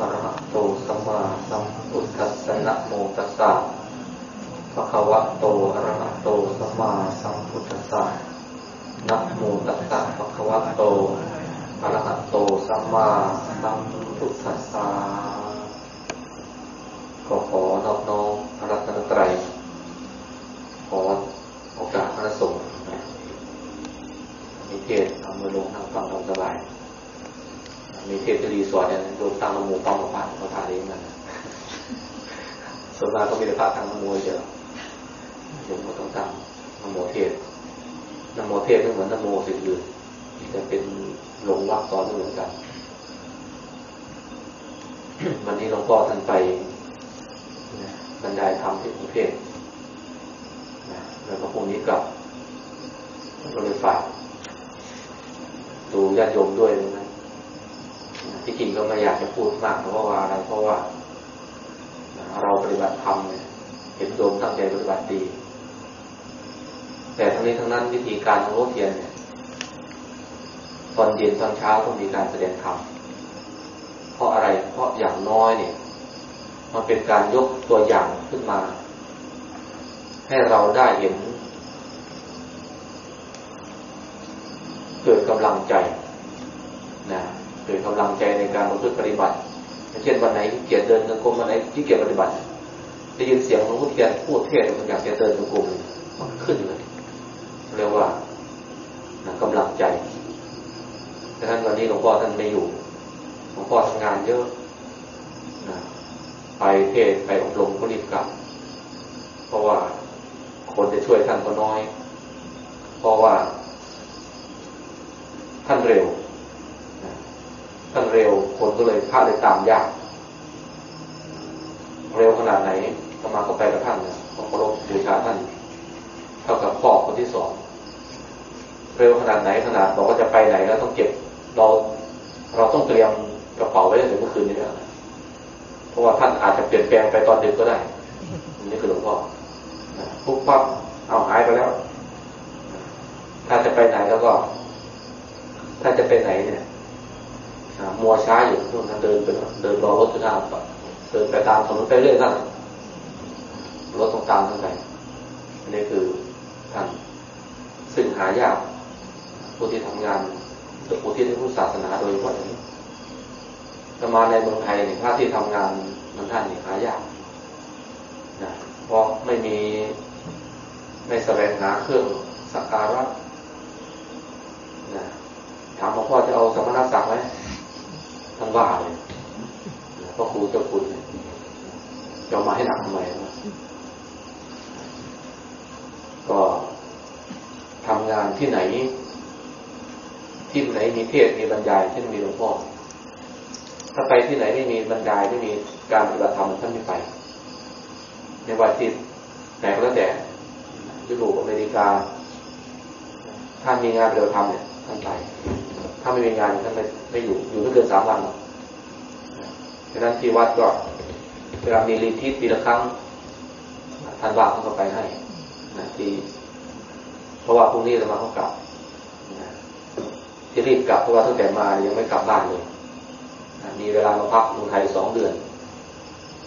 อะระหะโตสัมมาสัมพุทธัสสะนะโมตัสสะภะคะวะโตอะระหะโตสัมมาสัมพุทธัสสะนะโมตัสสะภะคะวะโตอะระหะโตสัมมาสัมพุทธัสสะขอขอนอบน้อมพระรัตนตรัยขอโอกาสพระสงฆ์มีเทศทำมือลงทางฟังทำสบายมีเทพจะรีสอร์ทเนี่ยโดนตั้งนโมตั้งมาผ่านเขาถ่ายเองมัน ส่วนมากก็มีแต่พระทางนโมเยอะผมก็ต้องตั้งนโมเทศนโมเทศไม่เหมือนนโมสิ่งอื่นจะเป็นหลงวักซ้อนเหมือนกัน วันนี้หลวงพ่อท่านไปบรรยายธรรมที่กรุงเทพแล้วก็พรุ่งนี้กลับก็เลยฝากดูญาติโยมด้วยนะที่จริงก็ไม่อยากจะพูดมากเพราะว่าอะไรเพราะว่า เราปฏิบัติธรรมเห็นโยมตั้งใจปฏิบัติดี แต่ทั้งนี้ทั้งนั้นวิธีการของโลเทียนเนี่ยตอนเย็นตอนเช้าต้องมีการแสดงธรรมเพราะอะไรเพราะอย่างน้อยเนี่ย มันเป็นการยกตัวอย่างขึ้นมา ให้เราได้เห็น เกิดกำลังใจนะเกิดกำลังใจในการประพฤติปฏิบัติ เช่นวันไหนที่เกียจเดินจงกรมวันไหนที่เกียจปฏิบัติได้ยินเสียงของผู้เทียนพูดเทศมันอยากจะเดินจงกรมมันขึ้นเลยเรียกว่านะกำลังใจดังนั้นวันนี้หลวงพ่อท่านไม่อยู่หลวงพ่อทำงานเยอะนะไปเทศไปอบรมก็รีบกลับ เพราะว่าคนจะช่วยท่านก็น้อย เพราะว่า ท่านเร็ว ท่านเร็วคนก็เลยพลาดเลยตามยาก เร็วขนาดไหนก็มาก็ไปกับท่านเนี่ยเคารพบูชาท่าน เท่ากับพ่อคนที่สองเร็วขนาดไหนขนาดบอกว่าจะไปไหนแล้วต้องเก็บเราเราต้องเตรียมกระเป๋าไว้ตั้งแต่เมื่อคืนนี้แล้วเพราะว่าท่านอาจจะเปลี่ยนแปลงไปตอนดึกก็ได้นี่คือหลวงพ่อปุ๊บปั๊บเอาหายไปแล้ว ถ้าจะไปไหนแล้วก็ ถ้าจะไปไหนเนี่ย มัวช้าอยู่ช่วงนั้นเดินไปเดินรอรถจะหน้าเดินไปตามถนนไปเรื่อยนั่นรถต้องตามทั้งไปอันนี้คือท่านซึ่งหายากผู้ที่ทำงานผู้ที่ได้ผู้ศาสนาโดยเฉพาะนี้จะมาในเมืองไทยเนี่ยพระที่ทำงานมันท่านเนี่ยหายากนะเพราะไม่มีไม่แสวงหาเครื่องสักการะนะถามหลวงพ่อจะเอาสมณศักดิ์ไหม ว่าเลยพระครูเจ้าคุณจะมาให้หนักทำไมก็ทำงานที่ไหน ที่ไหนมีเทศมีบรรยายที่มีหลวงพ่อถ้าไปที่ไหนไม่มีบรรยายไม่มีการปฏิบัติธรรมท่านไม่ไป ในวันที่ไหนก็แล้วแต่ยุโรปอเมริกา ถ้ามีงานปฏิบัติธรรมเนี่ยท่านไปถ้าไม่มีงานท่านไม่ไม่อยู่อยู่ไม่เกินสามวันหรอก ฉะนั้นที่วัดก็เวลามีรีทิศปีละครั้งท่านว่าเขาก็ไปให้นะที่เพราะว่าพรุ่งนี้จะมาเขากลับนะที่รีบกลับเพราะว่าตั้งแต่มายังไม่กลับบ้านเลยนะมีเวลามาพักเมืองไทยสองเดือน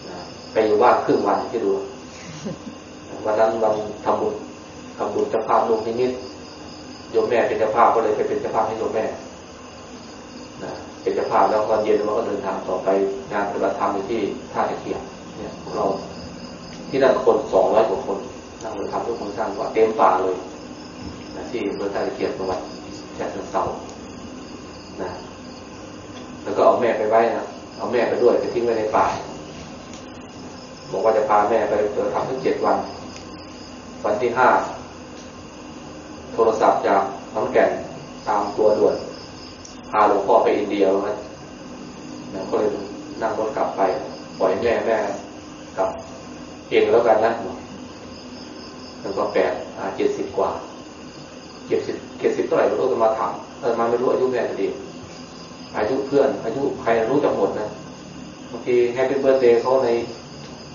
นะไปอยู่บ้านครึ่งวันที่ดูวันนั้นวันทำบุญทำบุญจ้าภาพลงนิมิตโยมแม่เป็นเจ้าภาพก็เลยไปเป็นเจ้าภาพให้โยมแม่นะ เป็นจ้าภาพแล้วตอนเย็นเราก็เดินทางต่อไปงานปฏิบัติธรรมที่ท่าตะเกียบเนี่ยเราที่นั่นคนสองร้อยกว่าคนนั่งปฏิบัติธรรมทุกคนสร้างว่าเต็มป่าเลยนะที่เมืองท่าตะเกียบจังหวัดฉะเสานะแล้วก็เอาแม่ไปไว้นะเอาแม่ไปด้วยไปทิ้งไว้ในป่าบอกว่าจะพาแม่ไปเปิดทำทั้งเจ็ดวัน วันที่ห้าโทรศัพท์จากน้องแก่นตามตัวด่วน พาหลวงพ่อไปอินเดียแล้วนะก็เลยนั่งรถกลับไปปล่อยแม่แม่กลับเองแล้วกันนะแล้วก็แปดเจ็ดสิบกว่าเจ็ดสิบเจ็ดสิบเท่าไหร่ไม่รู้จะมาถามเออมาไม่รู้อายุแม่ดีอายุเพื่อน อายุใครรู้จักหมดนะบางที Happy Birthday เขาใน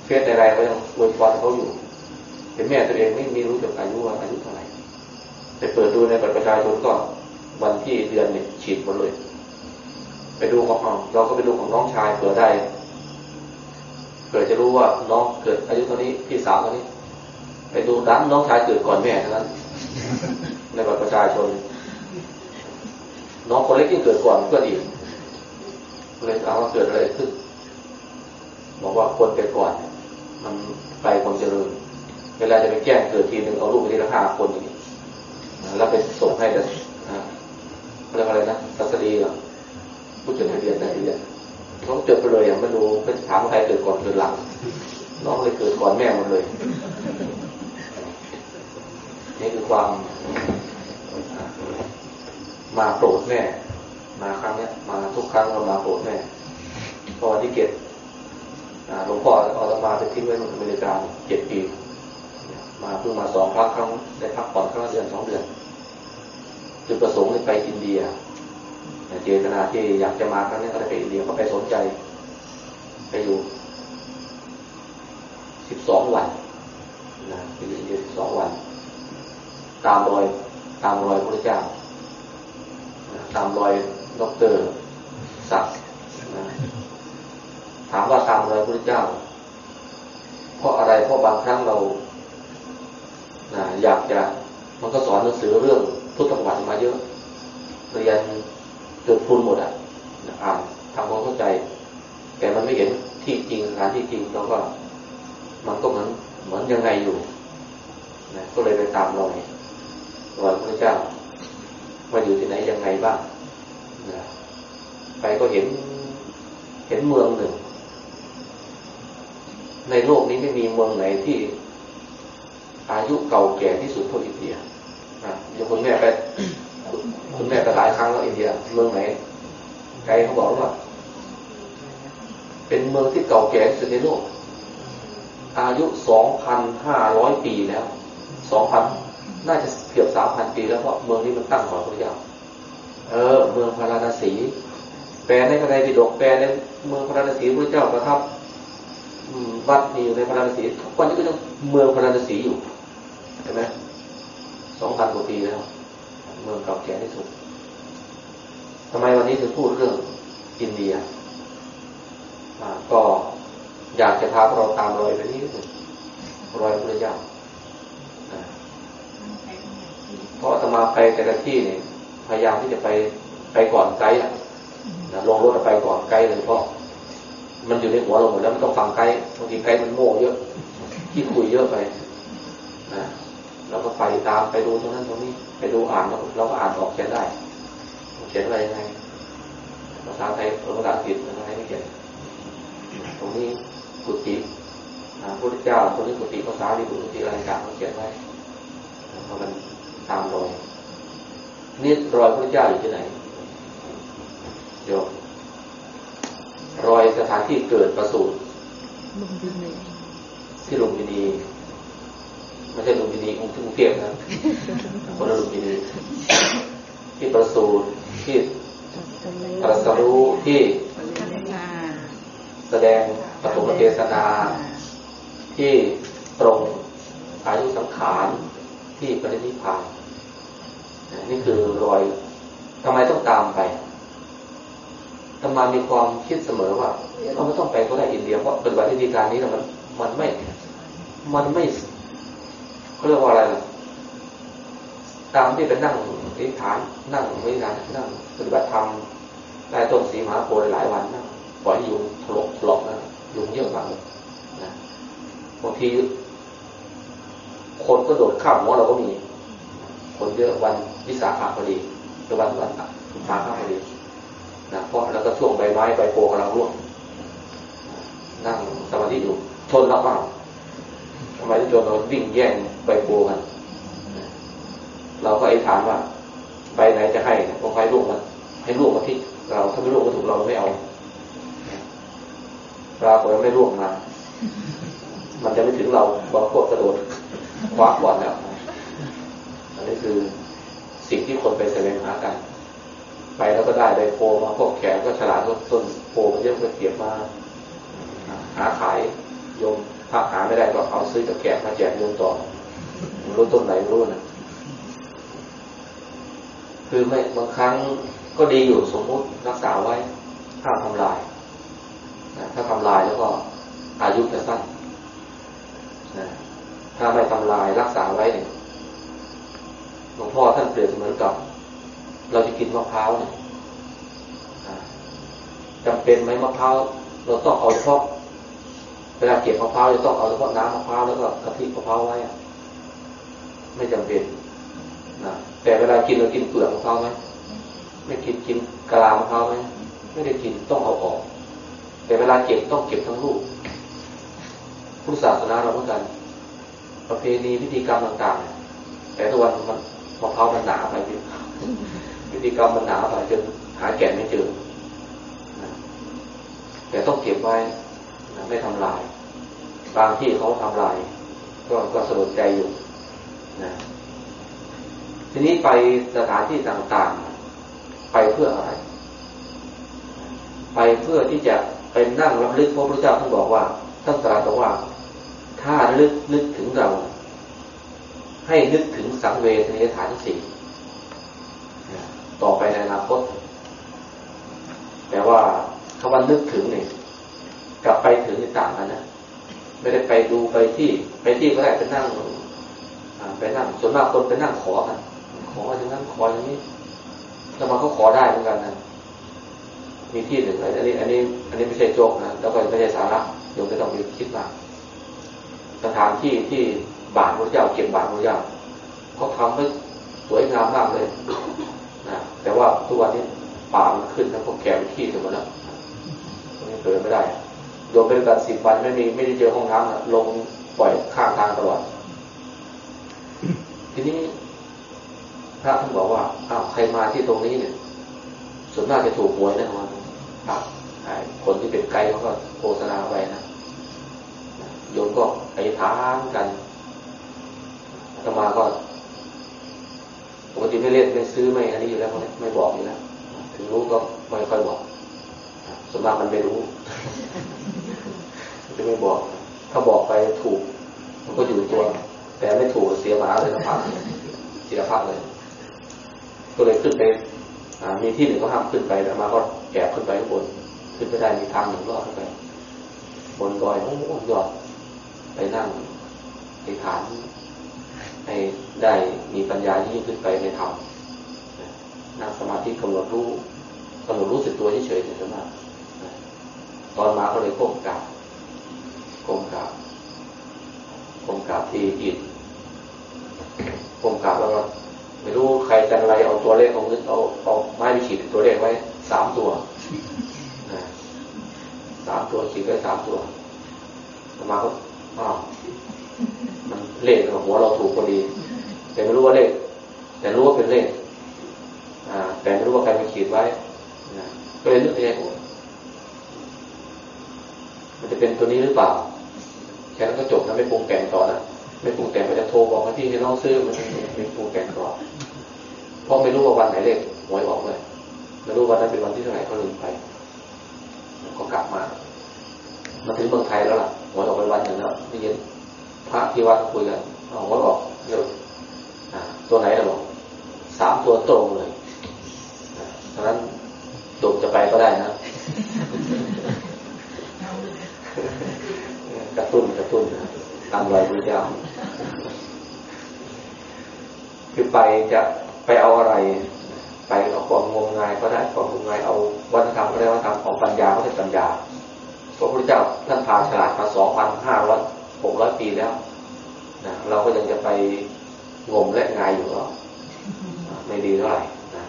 Face อะไรก็ยังอวยพรเขาอยู่แต่แม่ตัวเองไม่มีรู้จักอายุว่าอายุเท่าไหร่แต่เปิดดูในบัตรประชาชนก็ วันที่เดือนเนี่ยฉีดหมดเลย ไปดูของเราเราก็ไปดูของน้องชายเผื่อได้เผื่อจะรู้ว่าน้องเกิดอายุเท่านี้พี่สาวเท่านี้ ไปดูดันน้องชายเกิดก่อนแม่เท่านั้นในบัตรประชาชน น้องคนเล็กที่เกิดก่อนเพื่อนอีเลยเอาว่าเกิดอะไรขึ้นบอกว่าคนเกิดก่อน มันไปความเจริญเวลาจะไปแก้งเกิดทีหนึ่งเอาลูกไปทีละห้าคนอย่างนี้แล้วไปส่งให้แต่ เรียกอะไรนะสัสดีหรอผู้จดทะเบียนได้เรียนเขาจดไปเลยอย่างไม่รู้ไปถามใครเกิดก่อนเกิดหลัง น้องเลยเกิดก่อนแม่หมดเลย นี่คือความมาโปรดแม่ มาครั้งนี้มาทุกครั้งเรามาโปรดแม่พอวันที่เก็บหลวงพ่อเอาตมาไปทิ้งไว้ในอเมริกาเจ็ดปี มาเพิ่งมาสองครั้งครั้งได้พักผ่อนครั้งเดือนสองเดือน จุดประสงค์ไปอินเดียเจตนาที่อยากจะมาครั้งนี้ก็ได้ไปอินเดียก็ไปสนใจ ไปอยู่สิบสองวันนะไปอยู่อินเดียสิบสองวัน ตามรอยตามรอยพระเจ้าตามรอยด็อกเตอร์ศักดิ์ถามว่าตามรอยพระเจ้า เพราะอะไรเพราะบางครั้งเราอยากจะมันก็สอนหนังสือเรื่อง ทธประวัติมาเยอะ เรียนจนพุนหมดอะอ่านทำความเข้าใจ แต่มันไม่เห็นที่จริงสถานที่จริงแล้วก็ มันก็เหมือนเหมือนยังไงอยู่นะก็เลยไปตามรอยรอยพระเจ้าว่าอยู่ที่ไหนยังไงบ้างนะไปก็เห็นเห็นเมืองหนึ่ง ในโลกนี้ไม่มีเมืองไหนที่อายุเก่าแก่ที่สุดเท่าอินเดีย อย่างคุณแม่ไปคุณแม่ไปหลายครั้งแล้วอินเดียเมืองไหนไกด์เขาบอกว่า เป็นเมืองที่เก่าแก่ที่สุดในโลก อายุสองพันห้าร้อยปีแล้วสองพันน่าจะเกือบสามพันปีแล้วเพราะเมืองนี้มันตั้งก่อนพระเจ้าเออ เมืองพาราณสี แปลในพระไตรปิฎกแปลในเมืองพาราณสีพระเจ้าประทับวัดมีอยู่ในพาราณสีทุกวันนี้ก็ยังเมืองพาราณสีอยู่เห็นไหม สองพันกว่าปีแล้ว เมืองเก่าแก่ที่สุดทำไมวันนี้ถึงพูดเรื่องอินเดียก็อยากจะพาเราตามรอยไปนี่รอยพระเจ้าเพราะตมาไปแต่ละที่เนี่ยพยายามที่จะไปไปก่อนไกด์อะลงรถไปก่อนไกด์เลยเพราะมันอยู่ในหัวเราหมดแล้วไม่ต้องฟังไกด์บางทีไกด์มันโม่เยอะที่คุยเยอะไปนะ เราก็ไปตามไปดูตรงนั้นตรงนี้ ไปดูอ่านเราก็อ่านออกเขียนได้ เขียนอะไรยังไงภาษาไทยภาษาอังกฤษภาษาไทยไม่เขียนตรงนี้กุฏิพระพุทธเจ้าตรงนี้กุฏิภาษาดีกุฏิอะไรต่างเขาเขียนไว้เพราะมันตามรอยนี่รอยพระเจ้าอยู่ที่ไหนโยมรอยสถานที่เกิดประสูติที่ลุมพินี ไม่ใช่ลุมพินีกรุงเทพนะคนละลุมพินีที่ประสูติที่ตรัสรู้ที่แสดงปฐมเทศนา ที่ตรงอายุสังขารที่ปรินิพพานนี่คือรอยทำไมต้องตามไปตมามีความคิดเสมอว่าเราไม่ต้องไปก็ได้อินเดียเพราะปฏิบัติวิธีการนี้มันมันไม่ มันไม่ เรียกว่าอะไรตามที่เป็นนั่งทิฏฐานนั่งวิธีนั่งปฏิบัติธรรมได้ต้นสีมหาโพธิ์หลายวันนะปล่อยยุงถลกถลอกนะยุงเยอะมากนะบางทีคนก็โดดข้ามหัวเราก็มี คนเยอะวันวิสาขะพอดีหรือวันวันสุภาขะพอดีนะเพราะแล้วก็ช่วงใบไม้ใบโพกำลังร่วงนั่งสมาธิอยู่ชนเราเปล่า ทำไมที่ชนเราวิ่งแย่งใบโพกันเราก็ไอ้ถามว่าใบไหนจะให้พอไฟร่วงมันให้ร่วงมาที่เราถ้าไม่ร่วงก็ถูกเราไม่เอาเราก็ไม่ร่วงมา มันจะไม่ถึงเราบางพวกกระโดดคว้าก่อนแล้วอันนี้คือสิ่งที่คนไปแสดงหากัน ไปแล้วก็ได้ได้โพมาพวกแขกก็ฉลาดต้นโพมันเยอะไปเก็บมา หาขายโยม ถ้าหาไม่ได้ก็เอาซื้อกับแกะมาแจกโยมต่อรู้ต้นไหนรู้นะคือไม่บางครั้งก็ดีอยู่สมมุติรักษาไว้ห้ามทำลายนะถ้าทำลายแล้วก็อายุจะสั้นนะถ้าไม่ทำลายรักษาไว้เนี่ยหลวงพ่อท่านเปรียบเสมือนกับ เราจะกินมะพร้าวเนี่ยจำเป็นไหมมะพร้าวเราต้องเอาเฉพาะ วลาเก็บมะพร้าวจะต้องเอาเฉพาะน้ำมะพร้าวแล้วก็กะทิมะพร้าวไว้ไม่จำเป็นนะแต่เวลากินเรากินเปลือกมะพร้าวไหมไม่กินกินกลามะพร้าวไหมไม่ได้กินต้องเอาออก แต่เวลาเก็บต้องเก็บทั้งลูกพุทธศาสนาเราเหมือนกัน ประเพณีพิธีกรรมต่างๆ แต่ทุกวันมันมะพร้าวมันหนาไปพิธีกรรมมันหนาไปจนหาแก่นไม่เจอแต่ต้องเก็บไว้ไม่ทำลาย บางที่เขาทำลายก็ก็สลดใจอยู่นะทีนี้ไปสถานที่ต่างๆ ไปเพื่ออะไร ไปเพื่อที่จะไปนั่งรำลึกพระพุทธเจ้าท่านบอกว่าท่านตรัสว่า ถ้าลึกนึกถึงเรา ให้นึกถึงสังเวชในฐานสี่ต่อไปในอนาคตแต่ว่าคำว่านึกถึงเนี่ยกลับไปถึงต่างกันนะ ไม่ได้ไปดูไปที่ ไปที่ก็ได้ไปนั่งไปนั่งส่วนมากคนไปนั่งขอกันขออย่างนั้นขออย่างนี้แล้วมันก็ขอได้เหมือนกันนะมีที่หนึ่งอันนี้ อันนี้ อันนี้ไม่ใช่โจกนะแล้วก็ไม่ใช่สาระโยมไม่ต้องไปคิดมากสถานที่ที่บาทพระเจ้าเก็บบาทพระเจ้าเขาทำให้สวยงามมากเลยนะแต่ว่าทุกวันนี้ป่ามันขึ้นแล้วก็แก่ที่ถึงหมดแล้วนี่เกิดไม่ได้ โยมเป็นการสิบวันไม่มีไม่ได้เจอห้องน้ำลงปล่อยข้างทางตลอด ทีนี้พระท่านบอกว่าอ้าวใครมาที่ตรงนี้เนี่ยส่วนมากจะถูกหวยแน่นอนครับคนที่เป็นไกด์เขาก็โฆษณาไว้นะโยมก็ไปถามกันธรรมาก็ปกติไม่เล่นไม่ซื้อไม่อันนี้อยู่แล้วไม่บอกอยู่แล้วถึงรู้ก็ไม่ค่อยบอกส่วนมากมันไม่รู้ ไม่บอก ถ้าบอกไปถูก มันก็อยู่ตัว แต่ไม่ถูกเสียหมาเลยพักเสียพักเลย ก็เลยขึ้นไปมีที่หนึ่งก็ห้ามขึ้นไปแล้วมาก็แอบขึ้นไปข้างบน ขึ้นไปได้มีทางหนึ่งรอดขึ้นไป บนดอยโอ้โหยอด ไปนั่งไปฐานให้ได้มีปัญญายิ่งขึ้นไปในธรรมนั่งสมาธิกำหนดรู้กำหนดรู้สึกตัวเฉยๆเนี่ยส่วนมากตอนมาก็เลยโก้มกราบ ก้มกราบก้มกราบที่อิฐก้มกราบแล้วก็ไม่รู้ใครจันไรเอาตัวเลขเอาเงินเอาเอาไม้ไปฉีดตัวเลขไว้สามตัวสามตัวฉีดไว้สามตัวมาก็อ้าวมันเลขหัวเราถูกพอดี แต่ไม่รู้ว่าเลข แต่รู้ว่าเป็นเลข อ่า แต่ไม่รู้ว่าใครไปขีดไว้ก็เลยนึกในใจ มันจะเป็นตัวนี้หรือเปล่า แค่นั้นก็จบนะไม่ปรุงแต่งต่อนะไม่ปรุงแต่งก็จะโทรบอกว่าพี่ให้น้องซื้อมันไม่ปรุงแต่งต่อเพราะไม่รู้ว่าวันไหนเลขหวยออกเลยไม่รู้วันนั้นเป็นวันที่เท่าไหร่ก็ลืมไปก็กลับมา มาถึงเมืองไทยแล้วล่ะหวยออกไปวันหนึ่งแล้วนี่เย็นพระที่วัดคุยกันเอาหวยออกเดี๋ยวตัวไหนเราบอกสามตัวตรงเลยเพราะนั้นจบจะไปก็ได้นะ กระตุ้นกระตุ้นตามรอยพระเจ้าคือไปจะไปเอาอะไร ไปเอาความงมงายก็ได้ความงมงายเอาวัฒนธรรมก็ได้วัฒนธรรมของปัญญาก็ได้ปัญญาพระพุทธเจ้าท่านพาฉลาดมาสองพันห้าร้อยหกร้อยปีแล้วนะเราก็ยังจะไปงมและงายอยู่ก็ไม่ดีเท่าไหร่นะ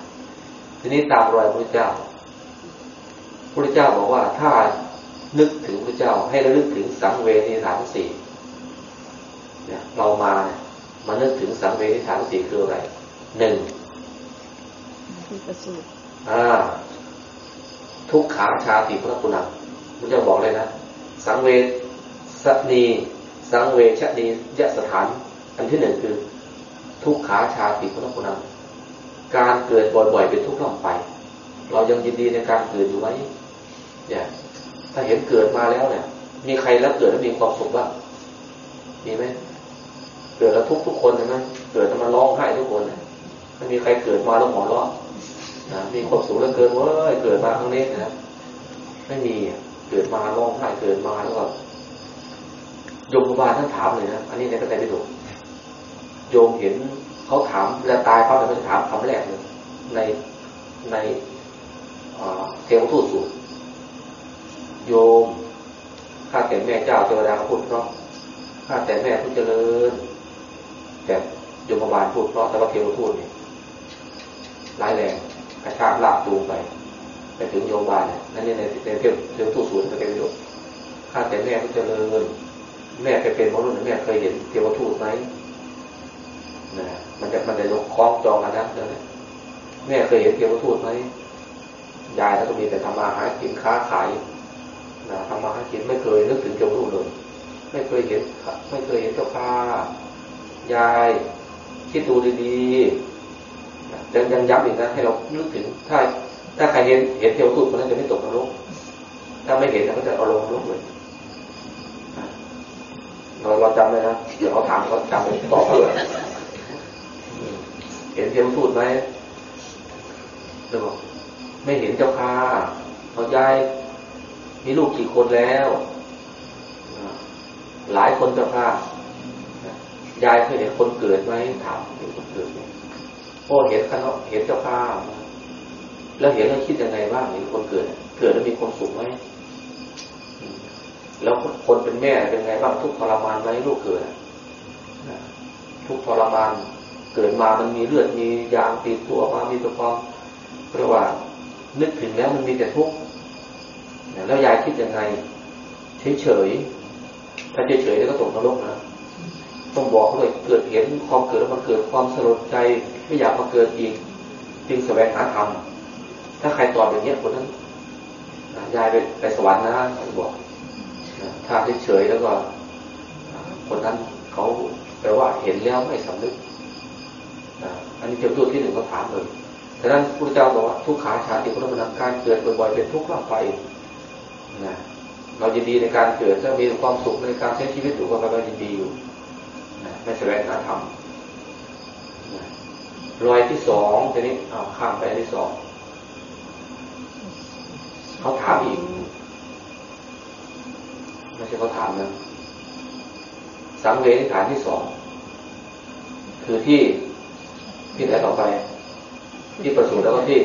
ทีนี้ตามรอยพระพุทธเจ้าพระเจ้าบอกว่าถ้า นึกถึงพระเจ้า ให้ระลึกถึงสังเวทีฐานสี่เนี่ยเรามาเนี่ยมานึกถึงสังเวทีฐานสี่คืออะไรหนึ่งอ่า ทุกขาชาติพระคุณังพระเจ้าบอกเลยนะสังเวสนีสังเวชนียสถาน อันที่หนึ่งคือ ทุกขาชาติพระคุณังการเกิดบ่อยๆเป็นทุกข์ล่ำไป เรายังยินดีในการเกิดอยู่ไหมเนี่ย ถ้าเห็นเกิดมาแล้วเนี่ย มีใครแล้วเกิดแล้วมีความสุขบ้างมีไหมเกิดแล้วทุกทุกคนใช่ไหมเกิดแล้วมันร้องไห้ทุกคนไม่มีใครเกิดมาแล้วหัวเราะนะมีความสุขแล้วเกินเว้ยเกิดมาครั้งนี้นะไม่มีเกิดมาร้องไห้เกิดมาแล้วก็โยมบาลท่านถามเลยนะอันนี้ในกระแสไปดูโยมเห็นเขาถามเวลาตายเขาจะถามคำแรกเลยในในเทวทูตสูตร โยม ข้าแต่แม่เจ้าเทวดาพูดเพราะ ข้าแต่แม่ผู้เจริญ แต่โยมบาลพูดเพราะแต่ว่าเทวทูตเนี่ยร้ายแรงกระชากลากจูงไป ไปถึงโยมบาลเนี่ยนั่นนี่ในในเทวเทวทูตสูตรก็เป็นประโยชน์ข้าแต่แม่ผู้เจริญ แม่ไปเป็นมนุษย์แม่เคยเห็นเทวทูตไหมนะมันจะมันจะยกคล้องจองกันนะเนี่ยแม่เคยเห็นเทวทูตไหมยายแล้วก็มีแต่ทำมาหากินค้าขาย นะทำมาหากินไม่เคยนึกถึงเทวทูตเลย ไม่เคยเห็นไม่เคยเห็นเจ้าค่ะยาย คิดดูดีๆยังยังย้ำอีกนะให้เรานึกถึงถ้าถ้าใครเห็นเห็นเทวทูตคนนั้นจะไม่ตกนรกถ้าไม่เห็นก็จะเอาลงนรกเลยเราเราจำเลยนะเดี๋ยวเขาถามเขาจำตอบเขาเลยเห็นเทวทูตไหมจะบอกไม่เห็นเจ้าค่ะเขายาย มีลูกกี่คนแล้ว หลายคนเจ้าค่ะยายเคยเห็นคนเกิดไหมถามเห็นคนเกิดไหมพ่อเห็นคณะเห็นเจ้าค่ะแล้วเห็นแล้วคิดยังไงบ้างเห็นคนเกิด เกิดแล้วมีความสุขไหมแล้วคนเป็นแม่เป็นไงบ้างทุกทรมานไหมลูกเกิดทุกทรมานเกิดมามันมีเลือดมียางติดตัวมามีตัวความรียกว่านึกถึงแล้วมันมีแต่ทุกข์ แล้วยายคิดยังไงเฉยๆถ้าเฉยๆแล้วก็ตกนรกนะต้องบอกเขาเลยเกิดเห็นความเกิดแล้วมันเกิดความสลดใจไม่อยากมาเกิดอีกจึงแสวงหาธรรมถ้าใครตอบอย่างนี้คนนั้นยายไปไปสวรรค์นะบอกถ้าเฉยๆแล้วก็ คนนั้นเขาแปลว่าเห็นแล้วไม่สำนึกอันนี้เทียบตัวที่หนึ่งเขาถามเลยฉะนั้นพระเจ้าบอกว่าทุกขาชาติพุทธมนัการเกิดบ่อยๆเป็นทุกข์ร่างไป นะเรายินดีในการเกิดจะมีความสุขในการใช้ชีวิตอยู่ก็เรายินดีอยู่นะไม่แสวงหาธรรมรอยที่สองทีนี้เอาข้ามไปที่สองเขาถามอีกไม่ใช่เขาถามนะสังเวชฐานที่สองคือที่ที่ไหนต่อไป ที่ประสูติแล้วก็ที่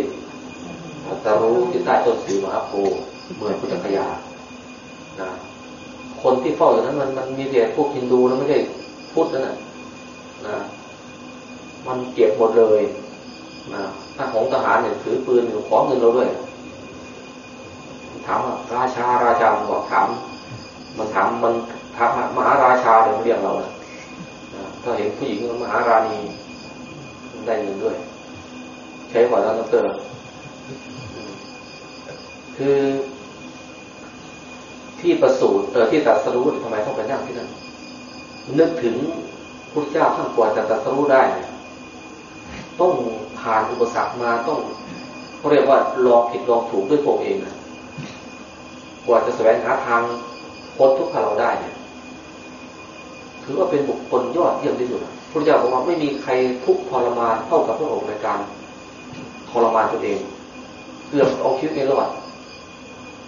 ตารู้ที่ใต้ต้นสีมหาโพ เมืองพุทธคยานะคนที่เฝ้าอยู่นั้นมันมันมีแต่พวกฮินดูแล้วไม่ใช่พุทธนั่นนะนะมันเก็บหมดเลยนะถ้าของทหารเนี่ยถือปืนขอเงินเราด้วย ถามว่าราชาราชาบอกถาม มันถามมันถามมหาราชาเลยเรียกเรานะถ้าเห็นผู้หญิงมหาราณีได้เงินด้วย ใช้กว่าแล้วดรคือ ที่ประสูติเออที่ตัดสรู้ทำไมต้องไปนั่งที่นั่นนึกถึงพระเจ้าท่านกว่าจะตัดสรู้ได้ต้องผ่านอุปสรรคมาต้องเขาเรียกว่าลองผิดลองถูกด้วยตัวเองนะกว่าจะแสวงหาทางพ้นทุกข์เราได้เนี่ยถือว่าเป็นบุคคลยอดเยี่ยมที่สุดพระเจ้าบอกว่าไม่มีใครทุกข์ทรมานเท่ากับพระองค์ในการทรมานตัวเองเกือบเอาชีวิตไม่รอด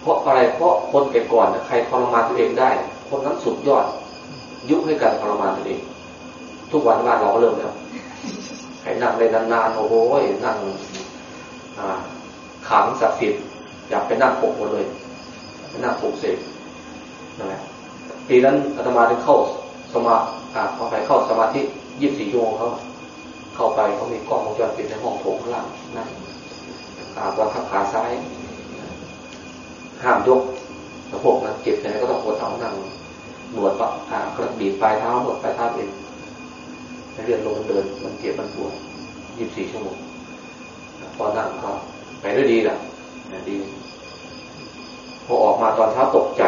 เพราะอะไรเพราะคนแก่ก่อนใครทรมานตัวเองได้ คนนั้นสุดยอด ยุให้การทรมานตัวเอง ทุกวันบ้านเราก็เริ่มแล้วใครนั่งได้นานๆโอ้โหนั่งขังศักดิ์สิทธิ์อยากไปนั่งปกหมดเลยไปนั่งปกเสกนั่นแหละปีนั้นอาตมาได้เข้าสมาเขาไปเข้าสมาธิยี่สิบสี่ชั่วโมงเขาเข้าไปเขามีกล้องวงจรปิดในห้องโถงข้างล่างนั่งวางทับขาซ้าย ห้ามยกสะโพกนะเจ็บไหนก็ต้องปวดเท้านั่งหนวดปะอ่ากระบีบปลายเท้าหนวดปลายเท้าเองเรียนลงเดินมันเจ็บมันปวดยี่สิบสี่ชั่วโมงพอนั่งก็ไปได้ดีแหละดีพอออกมาตอนเช้าตกใจ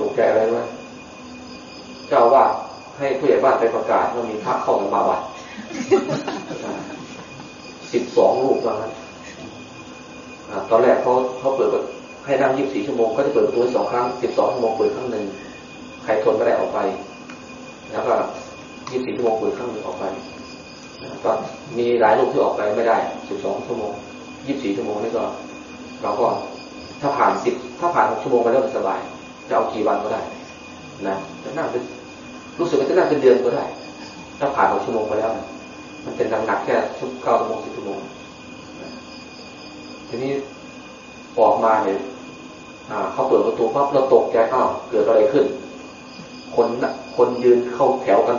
ตกใจอะไรไหมเจ้าว่าให้ผู้ใหญ่บ้านไปประกาศว่ามีพระเข้ามาบัดสิบสองรูปว่างั้น ตอนแรกเขาเขาเปิดให้นั่งยี่สิบสี่ชั่วโมงก็จะเปิดตัวสองครั้งสิบสองชั่วโมงเปิดครั้งหนึ่งใครทนไม่ได้ออกไป แล้วก็ยี่สิบสี่ชั่วโมงเปิดครั้งหนึ่งออกไปตอนมีหลายรูปที่ออกไปไม่ได้สิบสองชั่วโมงยี่สิบสี่ชั่วโมงนี่ก็เราก็ถ้าผ่านสิบถ้าผ่านหกชั่วโมงไปแล้วมันสบาย จะเอากี่วันก็ได้ นะจะนั่งเป็นรู้สึกว่าจะนั่งเป็นเดือนก็ได้ ถ้าผ่านหกชั่วโมงไปแล้ว มันเป็นหนักๆแค่ชั่วเก้าชั่วโมงสิบชั่วโมง ทีนี้ออกมาเนี่ยเขาเปิดประตูปั๊บเราตกใจอ้าวเกิดอะไรขึ้น คนคนยืนเข้าแถวกัน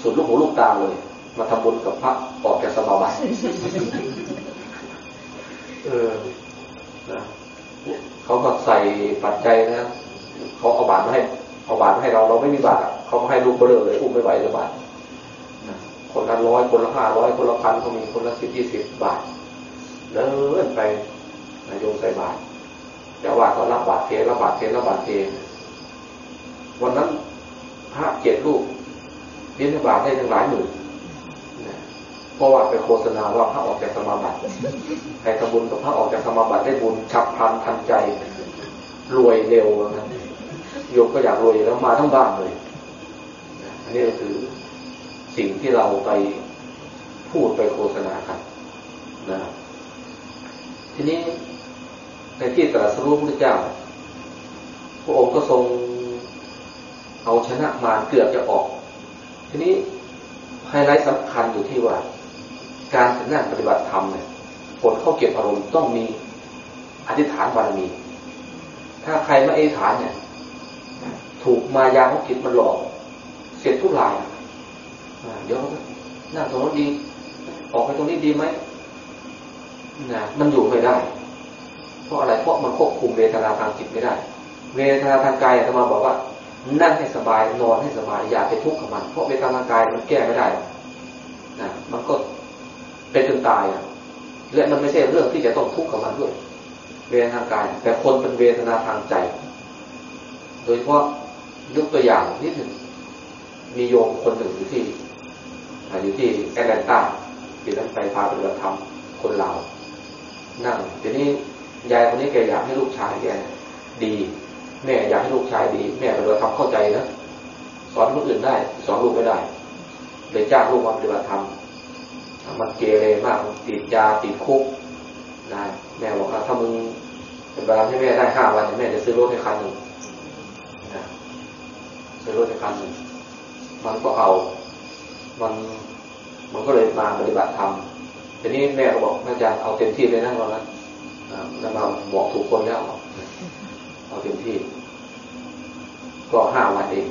สุดลูกหูลูกตาเลย มาทำบุญกับพระออกจากสมาบัติเออนะเขาก็ใส่ปัจจัยนะเขาเอาบาตรมาให้เอาบาตรมาให้เราเราไม่มีบาตรเขาให้ลูกเบลอเลยอุ้มไม่ไหวเลยบาตรคนละร้อยคนละห้าร้อยคนละพันเขามีคนละสิบยี่สิบบาท เดินไปนายโยมใส่บาตรจะว่าก็รับบาตรเทรับบาตรเทรับบาตรเทวันนั้นพระเจ็ดลูกเลี้ยงบาตรได้ทั้งหลายหมื่นเพราะว่าไปโฆษณาว่าพระออกจากสมาบัติใครทำบุญกับพระออกจากสมาบัติได้บุญฉับพลันทันใจ รวยเร็วนะโยมก็อยากรวยแล้วมาทั้งบ้านเลยอันนี้ก็คือสิ่งที่เราไปพูดไปโฆษณากันนะครับ ทีนี้ในที่ตรัสรู้พระเจ้า พระองค์ก็ทรงเอาชนะมารเกือบจะออก ทีนี้ไฮไลท์สำคัญอยู่ที่ว่า การนั่งปฏิบัติธรรมเนี่ยผลเข้าเก็บอารมณ์ต้องมีอธิษฐานบารมี ถ้าใครไม่อธิษฐานเนี่ย ถูกมายาของจิตมันหลอก เสร็จทุกรายเดี๋ยวนั่งตรงนั้ดี ออกไปตรงนี้ดีไหม นะมันอยู่ไม่ได้ เพราะอะไรเพราะมันควบคุมเวทนาทางจิตไม่ได้ เวทนาทางกายธรรมาบอกว่า นั่งให้สบายนอนให้สบายอย่าไปทุกข์กับมัน เพราะเวทนาทางกายมันแก้ไม่ได้นะมันก็เป็นจนตายอะและมันไม่ใช่เรื่องที่จะต้องทุกข์กับมันด้วย เวทนาทางกาย แต่คนเป็นเวทนาทางใจ โดยเฉพาะยกตัวอย่างนิดหนึ่งมีโยมคนหนึ่งอยู่ที่อยู่ที่แอตแลนตาที่นั้นไปพาไปฏิบัติธรรมคนลาว นั่งทีนี้ยายคนนี้แกอยากให้ลูกชายแกดี แม่อยากให้ลูกชายดี แม่ปฏิบัติธรรมเข้าใจนะสอนคนอื่นได้ สอนลูกไม่ได้เลยจ้างลูกมาปฏิบัติธรรมมันเกเรมากติดยาติดคุกนะแม่บอกว่าถ้ามึงเป็นเวลาให้แม่ได้ห้าวันแม่จะซื้อรถให้คันหนึ่งนะซื้อรถให้คันหนึ่งมันก็เอา มันมันก็เลยมาปฏิบัติธรรม ทีนี้แม่ก็บอกอาจารย์เอาเต็มที่เลยนะวันนั้นแล้วมาบอกถูกคนแล้วเอาเต็มที่ ก็ห้าวันเอง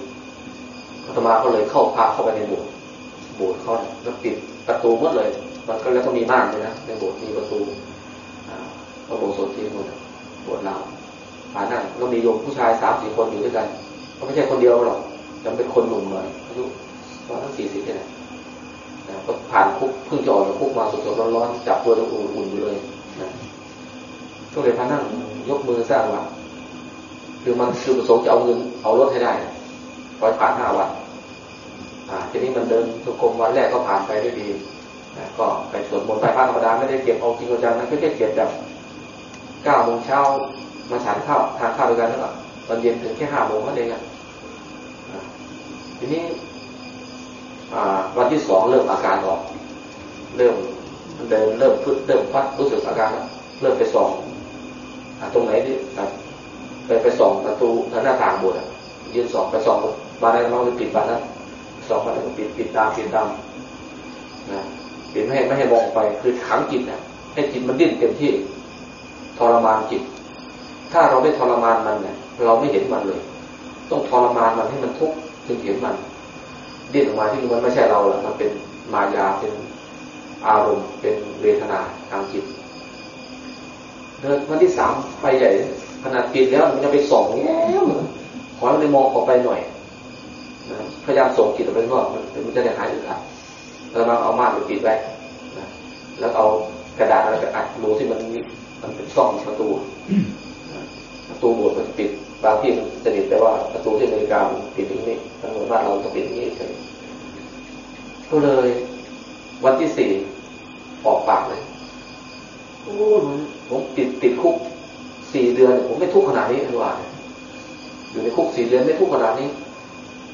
อาตมาก็เลยเข้าพาเข้าไปในโบสถ์โบสถ์เขาแล้วปิดประตูหมดเลย มันก็แล้วต้องมีม่านเลยนะในโบสถ์มีประตูพระโบสถ์สดที่หมดโบสถ์เราผ่านั่งก็มีโยมผู้ชายสามสี่คนอยู่ด้วยกันก็ไม่ใช่คนเดียวหรอกจำเป็นคนหนุ่มหน่อยอายุประมาณสี่สิบนี่แหละ ก็ผ่านคุกเพิ่งจะออกจากคุกมาสดๆร้อนๆจับตัวตัวอุ่นๆอยู่เลยนะก็เลยพานั่งยกมือสร้างว่าคือมันคือประสงค์จะเอาเงินเอารถให้ได้พอผ่านห้าวันอ่า ทีนี้มันเดินทุกกรมวันแรกก็ผ่านไปได้ดีนะก็ไปสวดมนต์ไปพระธรรมดาไม่ได้เก็บเอาจริงเอาจังนะแค่แค่เก็บแบบเก้าโมงเช้ามาฉันข้าวทานข้าวด้วยกันแล้วก็ตอนเย็นถึงแค่ห้าโมงนั่นเองอะทีนี้ วันที่สองเริ่มอาการออก เริ่มเดินเริ่มพึ่เริ่มพัดรู้สึกอาการแล้วเริ่มไปส่องตรงไหนที่ไปไปส่องประตูหน้าต่างบดยืนส่องไปส่องบานนั้นเราจะปิดบานนั้นส่องบานนั้นปิดปิดตามปิดตามนะปิดไม่ให้ไม่ให้มองไปคือขังจิตนะให้จิตมันดิ้นเต็มที่ทรมานจิต ถ้าเราไม่ทรมานมันเนี่ยเราไม่เห็นมันเลย ต้องทรมานมันให้มันทุกข์จึงเห็นมัน ดิ้นออกมาที่มันไม่ใช่เราหรอกมันเป็นมายาเป็นอารมณ์ เป็นเวทนาทางจิตเดินวันที่สามไปใหญ่ขนาดปิดแล้วมันจะไปส่องแง่ขอให้มันมองออกไปหน่อยนะพยายามส่งจิตออกไปนอกมันจะได้หายอึดอัดแล้วมาเอาม่านไปปิดไว้นะแล้วเอากระดาษอะไรไปอัดรูที่มันมันเป็นช่องประตูประตูโบสถ์มันปิด บางที่มันสนิทแต่ว่าประตูที่อเมริกาปิดอย่างนี้ทั้งหมดบ้านเราต้องปิดอย่างนี้เฉยก็เลยวันที่สี่ออกปากเลยโอ้ผมติดติดคุกสี่เดือน ผมไม่ทุกข์ขนาดนี้ทุกวันอยู่ในคุกสี่เดือนไม่ทุกข์ขนาดนี้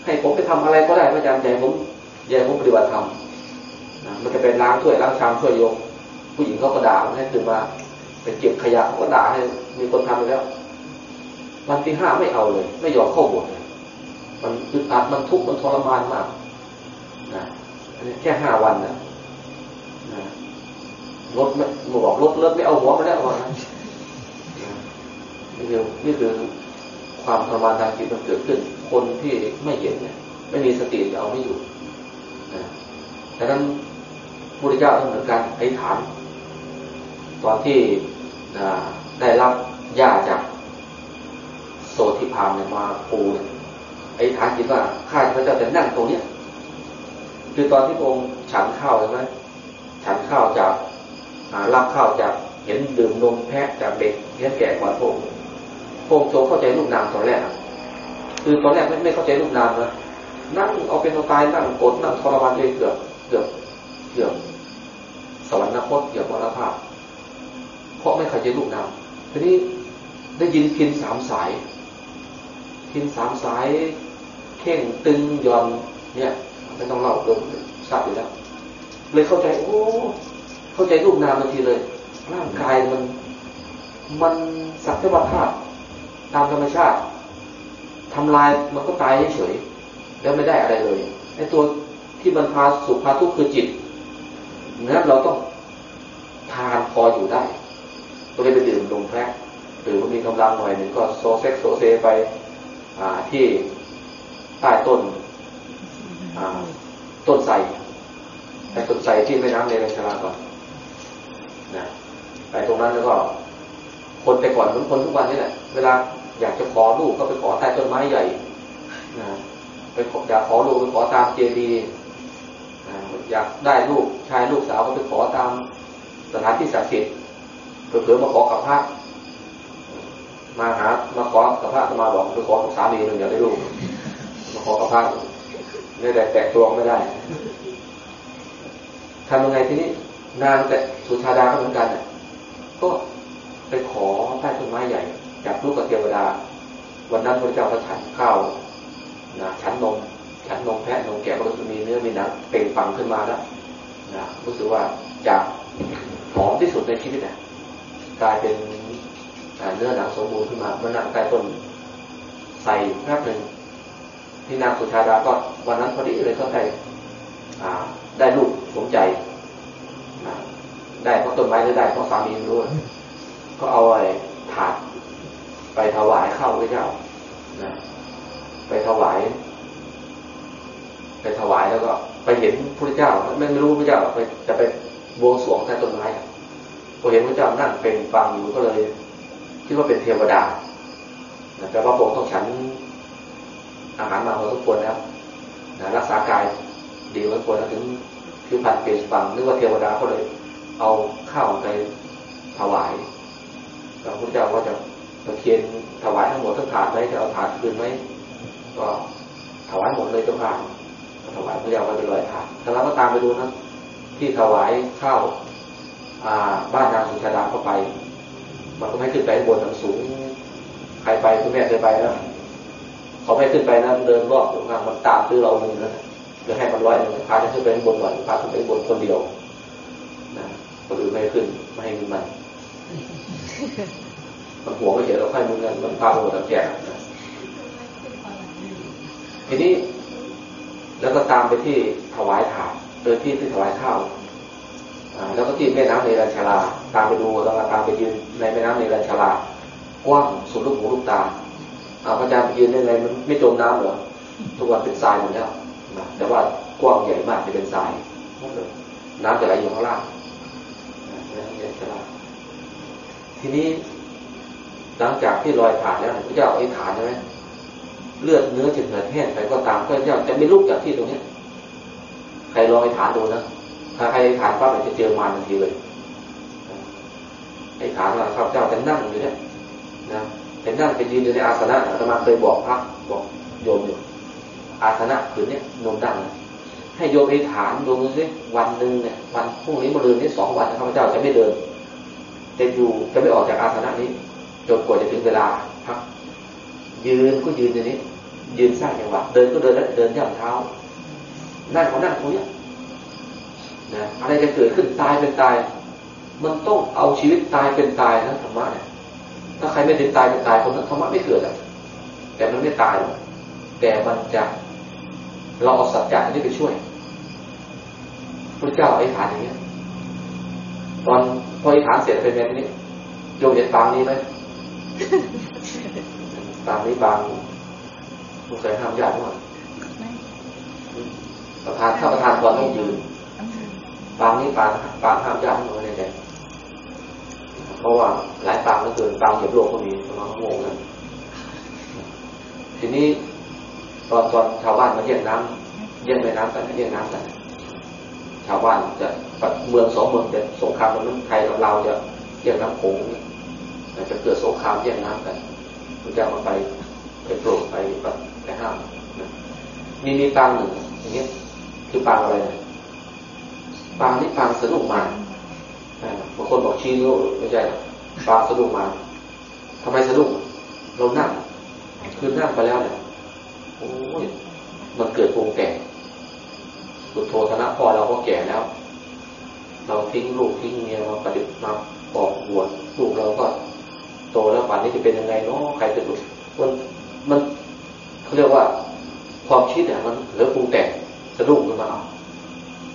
ให้ผมไปทำอะไรก็ได้อาจารย์ใหญ่ผมใหญ่ผมปฏิบัติธรรมมันจะเป็นล้างถ้วยล้างชามช่วยโยมผู้หญิงเขาก็ด่าให้ตื่นมาไปเก็บขยะก็ด่าให้มีคนทำไปแล้ว วันที่ห้าไม่เอาเลย ไม่ยอมเข้าบวชเลยมันอึดอัดมันทุกข์มันทรมานมากนะอันนี้แค่ห้าวันนะนะรถไม่บอกรถรถไม่เอาหัวมาแล้วว่านี่คือนี่คือความทรมานทางจิตมันเกิดขึ้น คนที่ไม่เห็นเนี่ย ไม่มีสติจะเอาไม่อยู่นะดังนั้นพระเจ้าเหมือนกันไอ้ฐาน ตอนที่ได้รับญาจาก โสธิพามเนี่ยมาปูเนี่ยไอ้ฐานคิดว่าข้าพระเจ้าจะนั่งตรงเนี้ยคือตอนที่องค์ฉันข้าวใช่ไหมฉันข้าวจากรับข้าวจากเห็นดื่มนมแพะจากเด็กเลี้ยงแก่กว่าพงพงโจเข้าใจรูปนามตอนแรกคือตอนแรกไม่ไม่เข้าใจรูปนามนะนั่งเอาเป็นเอาตายนั่งกดนั่งทรมานเองเกือบเกือบเกือบสวรรคตเกือบมรณภาพเพราะไม่เข้าใจรูปนามทีนี้ได้ยินพินสามสาย พินสามสายเข่งตึงย่อนเนี่ยไม่ต้องเล่าเกินทราบอยู่แล้วเลยเข้าใจโอ้เข้าใจรูปนามทันทีเลย ร่างกายมัน มันสักแต่ว่าธาตุตามธรรมชาติทำลายมันก็ตายเฉยแล้วไม่ได้อะไรเลยไอ้ตัวที่มันพาสุขพาทุกข์คือจิตนั้นเราต้องทานพออยู่ได้ก็เลยไปดื่มนมแพะหรือว่ามีกำลังหน่อยหนึ่งก็โซเซ็กโซเซไป ที่ใต้ต้นต้นไทรไปต้นไทรที่แม่น้ำในรัชราก่อนนะไปตรงนั้นแล้วก็ คนไปก่อนเหมือนคนทุกวันนี่แหละ เวลาอยากจะขอลูกก็ไปขอใต้ต้นไม้ใหญ่นะไปอยากขอลูกไปขอตามเจดีย์อยากได้ลูกชายลูกสาวก็ไปขอตามสถานที่ศักดิ์สิทธิ์เผื่อมาขอกับพระ มาหามาขอกับพระมาบอกไปขอกับสามีหนึ่งอยากได้ลูกมาขอกับพระไม่ได้แตะตัวไม่ได้ทำยังไงทีนี้นางแต่สุชาดาก็เหมือนกันเนี่ยก็ไปขอใต้ต้นไม้ใหญ่จากลูกกับเทวดา วันนั้นพระเจ้าก็ฉันข้าวนะฉันนมฉันนมแพะนมแกะก็รู้สึกมีเนื้อมีหนังเปล่งฟังขึ้นมาแล้วนะรู้สึกว่าจากหอมที่สุดในชีวิตเนี่ยกลายเป็น เนื้อหนังสมบูรณ์ขึ้นมาเมื่อนั่งใต้ต้นใส่แป๊บหนึ่งที่นางสุชาดาก็วันนั้นพอดีเลยก็ได้ได้ลูกสมใจ ได้เพราะต้นไม้หรือได้เพราะสามีรู้ก็เอาไอ้ถาดไปถวายข้าวพระเจ้านะไปถวาย ไปถวายแล้วก็ ไปเห็นพระเจ้าไม่รู้พระเจ้าไปจะไปบวงสรวงใต้ต้นไม้พอเห็นพระเจ้านั่งเป็นฟังอยู่ก็เลย คิดว่าเป็นเทวดาแต่ว่าพระองค์ต้องฉันอาหารมาพอสมควรแล้วนะรักษากายดีพอสมควรแล้วถึงผิวพรรณเปลี่ยนฟังนึกว่าเทวดาก็เลย เอาข้าวไปถวายแล้วพระเจ้าว่าจะตะเคียนถวายทั้งหมดทั้งถาดไหมจะเอาถาดคืนไหมก็ถวายหมดเลยเจ้าค่ะถวายพระเจ้าก็ไปลอยถาดแต่เราก็ตามไปดูนะที่ถวายข้าวบ้านนางสุชาดาเข้าไป มันก็ไม่ขึ้นไปบนสูงใครไปคุณแม่เคยไปนะเขาไม่ขึ้นไปนะเดินรอบงานมันตามตื้อเราหนึ่งนะจะให้มันร้อยหนึ่งพาขึ้นไปบนหน่อยพาขึ้นไปบนคนเดียวนะคนอื่นไม่ขึ้นไม่ให้ขึ้นมันมันหัวก็เห็นเราค่อยมึงเงินมันพาไปหมดแก่ทีนี้ แล้วก็ตามไปที่ถวายถาดเดินที่ที่ถวายข้าวแล้วก็ที่แม่น้ำในรัญชาลา ตามไปดูแล้วก็ตามไปยืน ในแม่น้ำในรัญชาลากว้างสุดลูกหูลูกตาอาพระอาจารย์ไปยืนได้ไงมันไม่จมน้ำเหรอทุกวันเป็นทรายหมดแล้วนะแต่ว่ากว้างใหญ่มากจะเป็นทรายน้ำจะไหลอยู่ข้างล่างทีนี้หลังจากที่ลอยผ่านแล้วพระเจ้าไอ้ฐานใช่ไหมเลือดเนื้อจะเหือแห้งไปก็ตามพระเจ้าจะไม่ลุกจากที่ตรงนี้ใครลองไอ้ฐานดูนะถ้าใครฐานปั๊บจะเจอมารทันทีเลย ไอ้ฐานว่าข้าพเจ้าจะนั่งอยู่เนี่ยนะเป็นนั่งเป็นยืนอยู่ในอาสนะอาตมาเคยบอกพระบอกโยมอยู่อาสนะคืนนี้โยมดังให้โยมไอ้ฐานดูซิวันหนึ่งเนี่ยวันพรุ่งนี้มะรืนนี้สองวันข้าพเจ้าจะไม่เดินจะอยู่จะไม่ออกจากอาสนะนี้จนกว่าจะถึงเวลาพักยืนก็ยืนอย่างนี้ ยืนสร้างจังหวะเดินก็เดินแล้วเดินย่ำเท้า นั่งก็นั่งตรงนี้นะอะไรจะเกิดขึ้นตายเป็นตาย มันต้องเอาชีวิตตายเป็นตายนะธรรมะเนี่ยถ้าใครไม่ถึงตายเป็นตายคนนั้นธรรมะไม่เกิดอะแต่มันไม่ตาย แต่มันจะเราเอาสัจจะนี้ไปช่วยพระเจ้าไอ้ฐานอย่างเงี้ยตอนพอไอ้ฐานเสร็จเป็นแบบนี้โยมเห็นปางนี้ไหมปางนี้บางสงสัยห้ามญาติด้วยประธานถ้าประธานก่อนต้องยืนปางนี้ปางปางห้ามญาติทั้งหมดในใจ เพราะว่าหลายปางเหลือเกินปางเหยียบโลกก็มีประมาณงงนะทีนี้ตอนตอนชาวบ้านมาเยี่ยมน้ำเยี่ยมในน้ำกันเยี่ยมน้ำกันชาวบ้านจะเมืองสองเมืองจะสงครามมันไทยกับเราจะเยี่ยมน้ำโขงจะเกิดสงครามเยี่ยมน้ำกันพระเจ้ามาไปไปโปรดไปไปห้ามมีมีปางหนึ่งอย่างเงี้ยคือปางอะไรปางนี่ปางสนุกมา บางคนบอกชี้นิ้วไม่ใช่ปางสนุกมาทำไมสนุกเรานั่งคือนั่งไปแล้วเนี่ยโอ้ยมันเกิดปรุงแต่สุดโทธนะพอเราก็แก่แล้ว เราทิ้งลูกทิ้งเมียมาปฏิบัติมาปอกบวชลูกเราก็ โตแล้วป่านนี้จะเป็นยังไงเนาะใครจะดูมันมันเขาเรียกว่า ความคิดเนี่ยมันเหลือปรุงแต่งสะดุ้งขึ้นมา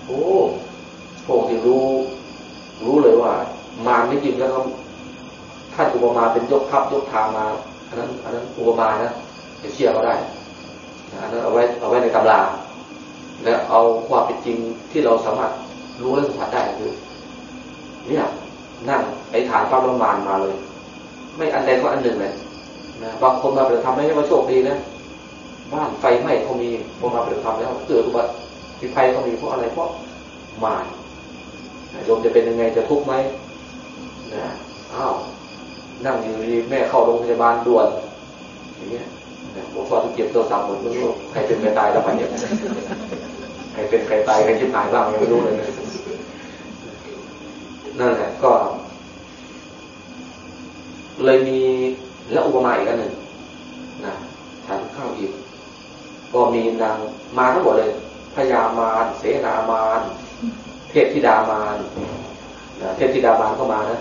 โอ้พวกที่รู้ รู้เลยว่า มาไม่จริงแล้วท่านอุปมาเป็นยกทัพยกทางมาอันนั้นอันนั้นอุปมานะจะเชื่อเขาได้อันนั้นเอาไว้เอาไว้ในตำราแล้วเอาความเป็นจริงที่เราสามารถรู้และสัมผัสได้คือเนี่ยนั่งไอ้ฐานปั๊บละมานมาเลย ไม่อันใดก็อันหนึ่งเลยนะบางคนมาปฏิธรรมไม่ใช่ว่าโชคดีนะบ้านไฟไหม้เขามีพอมาปฏิธรรมแล้วเกิดอุบัติภัยเขามีเพราะอะไรเพราะมาน โยมจะเป็นยังไงจะทุกข์ไหมนะอ้าวนั่งอยู่ดีแม่เข้าโรงพยาบาลด่วนอย่างเงี้ยผมพอทุกเก็บโทรศัพท์หมือนไม่รู้ใครเป็นใครตายแล้วไปเนี่ยใครเป็นใครตายใครชิบหายบ้างยังไม่รู้เลยนั่นแหละก็ เลยมีและอุปมาอีกอันหนึ่งนะทานข้าวอีกก็มีนางมาทั้งหมดเลยพญามารเสนามาร ทพธิดามารเทพธิดามารก็มานะ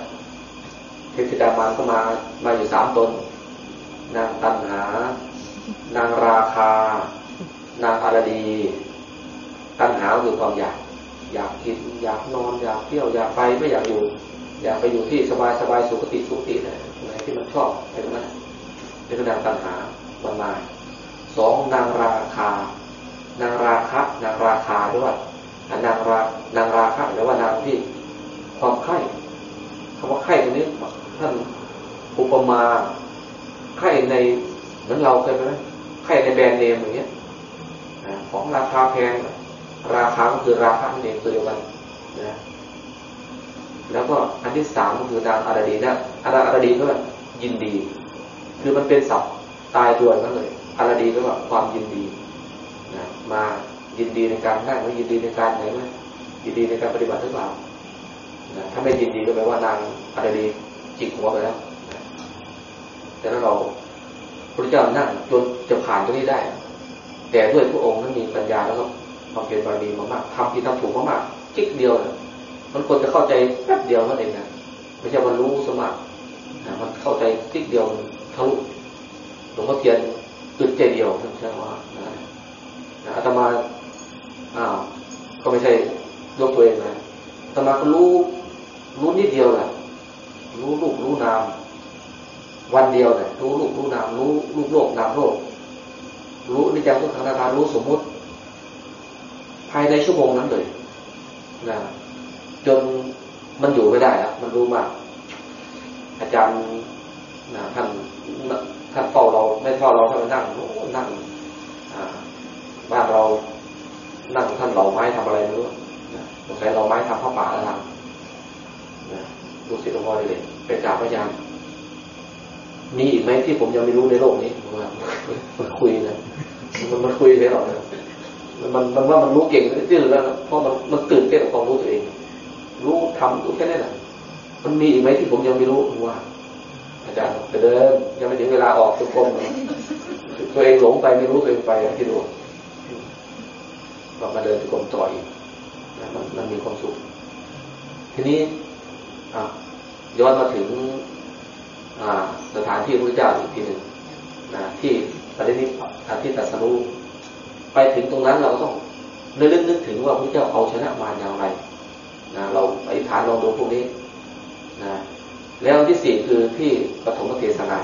เทพธิดามารก็มามาอยู่สามตน นางตันหา นางราคา นางอารดี ตันหาคือความอยาก อยากกินอยากนอนอยากเที่ยวอยากไปไม่อยากอยู่ อยากไปอยู่ที่สบายสบายสุขติสุขตินะไหนที่มันชอบไปตรนั้นเป็นนางตันหาบันมาสองนางราคา นางราคะนางราคาด้วยว่า นางรานางราคะหรือว่านางที่ความไข่คำว่าไข่ตรงนี้ท่านอุปมาไข่ในเหมือนเราเคยไหมไข่ในแบรนด์เนมอย่างเงี้ยของราคาแพงราคาก็คือราคาเองตัวเดียวกันนะแล้วก็อันที่สามก็คือนางอารดีนะอารอารดีก็ยินดี คือมันเป็นศัพท์ตายตัวนั่นเลยอารดีก็ว่าความยินดีนะมา ยินดีในการนั่งหรือยินดีในการไหนไหมยินดีในการปฏิบัติหรือเปล่าถ้าไม่ยินดีก็แปลว่านางอะไรดีจิกหัวไปแล้วแต่ถ้าเราพระเจ้านั่งจนจะผ่านตรงนี้ได้ แต่ด้วยพระองค์นั้นมีปัญญาแล้วก็ความเพียรบารมีมากๆทำที่ทำถูกมากๆจิกเดียวมันควรจะเข้าใจแป๊บเดียวนั่นเองนะไม่ใช่มันรู้สมัครมันเข้าใจจิกเดียวทะลุหลวงพ่อเทียนอึดใจเดียวท่านใช่ว่าอาตมา อ้าวก็ไม่ใช่ยกตัวเองนะอาตมาก็รู้รู้นิดเดียวแหละรู้ลูกรู้นาม วันเดียวเนี่ยรู้ลูกรู้นาม รู้ลูกโลกนามโลก รู้นิจังทุกขังนาคารู้สมมุติ ภายในชั่วโมงนั้นเลยนะจนมันอยู่ไม่ได้แล้วมันรู้มาก อาจารย์นะท่านท่านเฝ้าเราไม่เฝ้าเราท่านนั่งนั่งบ้านเรา นั่งท่านเหล่าไม้ทำอะไรไม่รู้สงสัยเราไม้ทำผ้าป่าแล้วทำลูกศิษย์หลวงพ่อเลยไปกราบพระยามมีอีกไหมที่ผมยังไม่รู้ในโลกนี้ว่ามันคุยนะมันมันคุยไม่หรอกนะมันมันว่ามันรู้เก่งที่สุดแล้วเพราะมันมันตื่นเต้นกับความรู้ตัวเอง รู้ทำรู้แค่นั้นแหละมันมีอีกไหมที่ผมยังไม่รู้ว่า อาจารย์ไปเดินยังไม่ถึงเวลาออกทุกคนตัวเองหลงไปไม่รู้ตัวเองไปที่ดู ก็มาเดินทุกคนต่ออีกมันมันมีความสุข ทีนี้ย้อนมาถึงสถานที่พระเจ้าอีกทีหนึ่งนะที่ปรินิพพานที่ตัสรู้ไปถึงตรงนั้นเราก็ต้องนึกนึกถึงว่าพระเจ้าเอาชนะมารอย่างไรนะเราไปฐานลองดูพวกนี้นะแล้วที่สี่คือที่ปฐมเทศนา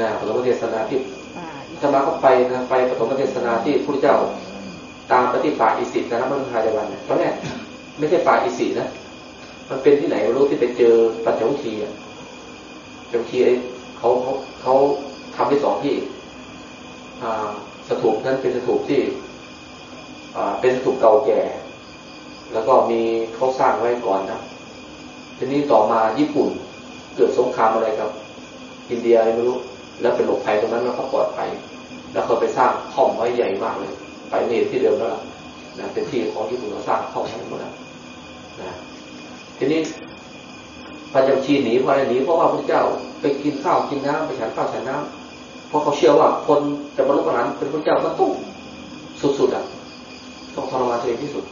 นะปฐมเทศนาที่ธรรมาก็ไปนะไปปฐมเทศนาที่พระเจ้า ตามปฏิป่าอิสิตนะมันพายวันตอนแรกไม่ใช่ป่าอิสินะมันเป็นที่ไหนไม่รู้ที่ไปเจอปัจจุบันทีอะปัจจุบันทีเขาเขาเขาทำที่สองที่สถูปนั้นเป็นสถูปที่เป็นสถูปเก่าแก่ แล้วก็มีเขาสร้างไว้ก่อนนะทีนี้ต่อมาญี่ปุ่นเกิดสงครามอะไรกับ อินเดียอะไรไม่รู้ แล้วเป็นหลบภัยตรงนั้นแล้วเขาปลอดภัยแล้วเขาไปสร้างห้องไว้ใหญ่มากเลย ไปเนที่เดิมแล้วล่ะนะเป็นที่ของญี่ปุ่นเขาสร้างห้องให้หมดแล้วนะทีนี้พระเจ้าชีหนีเพราะอะไรหนีเพราะว่าพระเจ้าไปกินข้าวกินน้ำไปฉันข้าวฉันน้ำเพราะเขาเชื่อว่าคนจะบรรลุอรหันต์เป็นพระเจ้าก็ต้องสุดๆอะต้องทรมานตัวเองที่สุด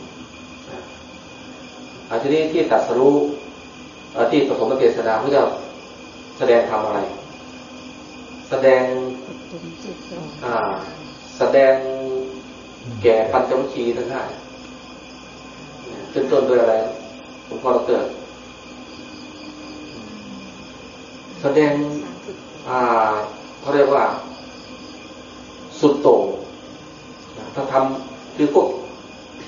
อาทีนี้ที่ตัดสรู้ที่ปฐมเทศนาพระเจ้าแสดงทำอะไร แสดงอ่าแสดง แก่ปัญจวัคคีย์ทั้งห้าขึ้นต้นด้วยอะไรหลวงพ่อเราเกิด แสดงอ่าเขาเรียกว่า สุดโต่งถ้าทำคือพวก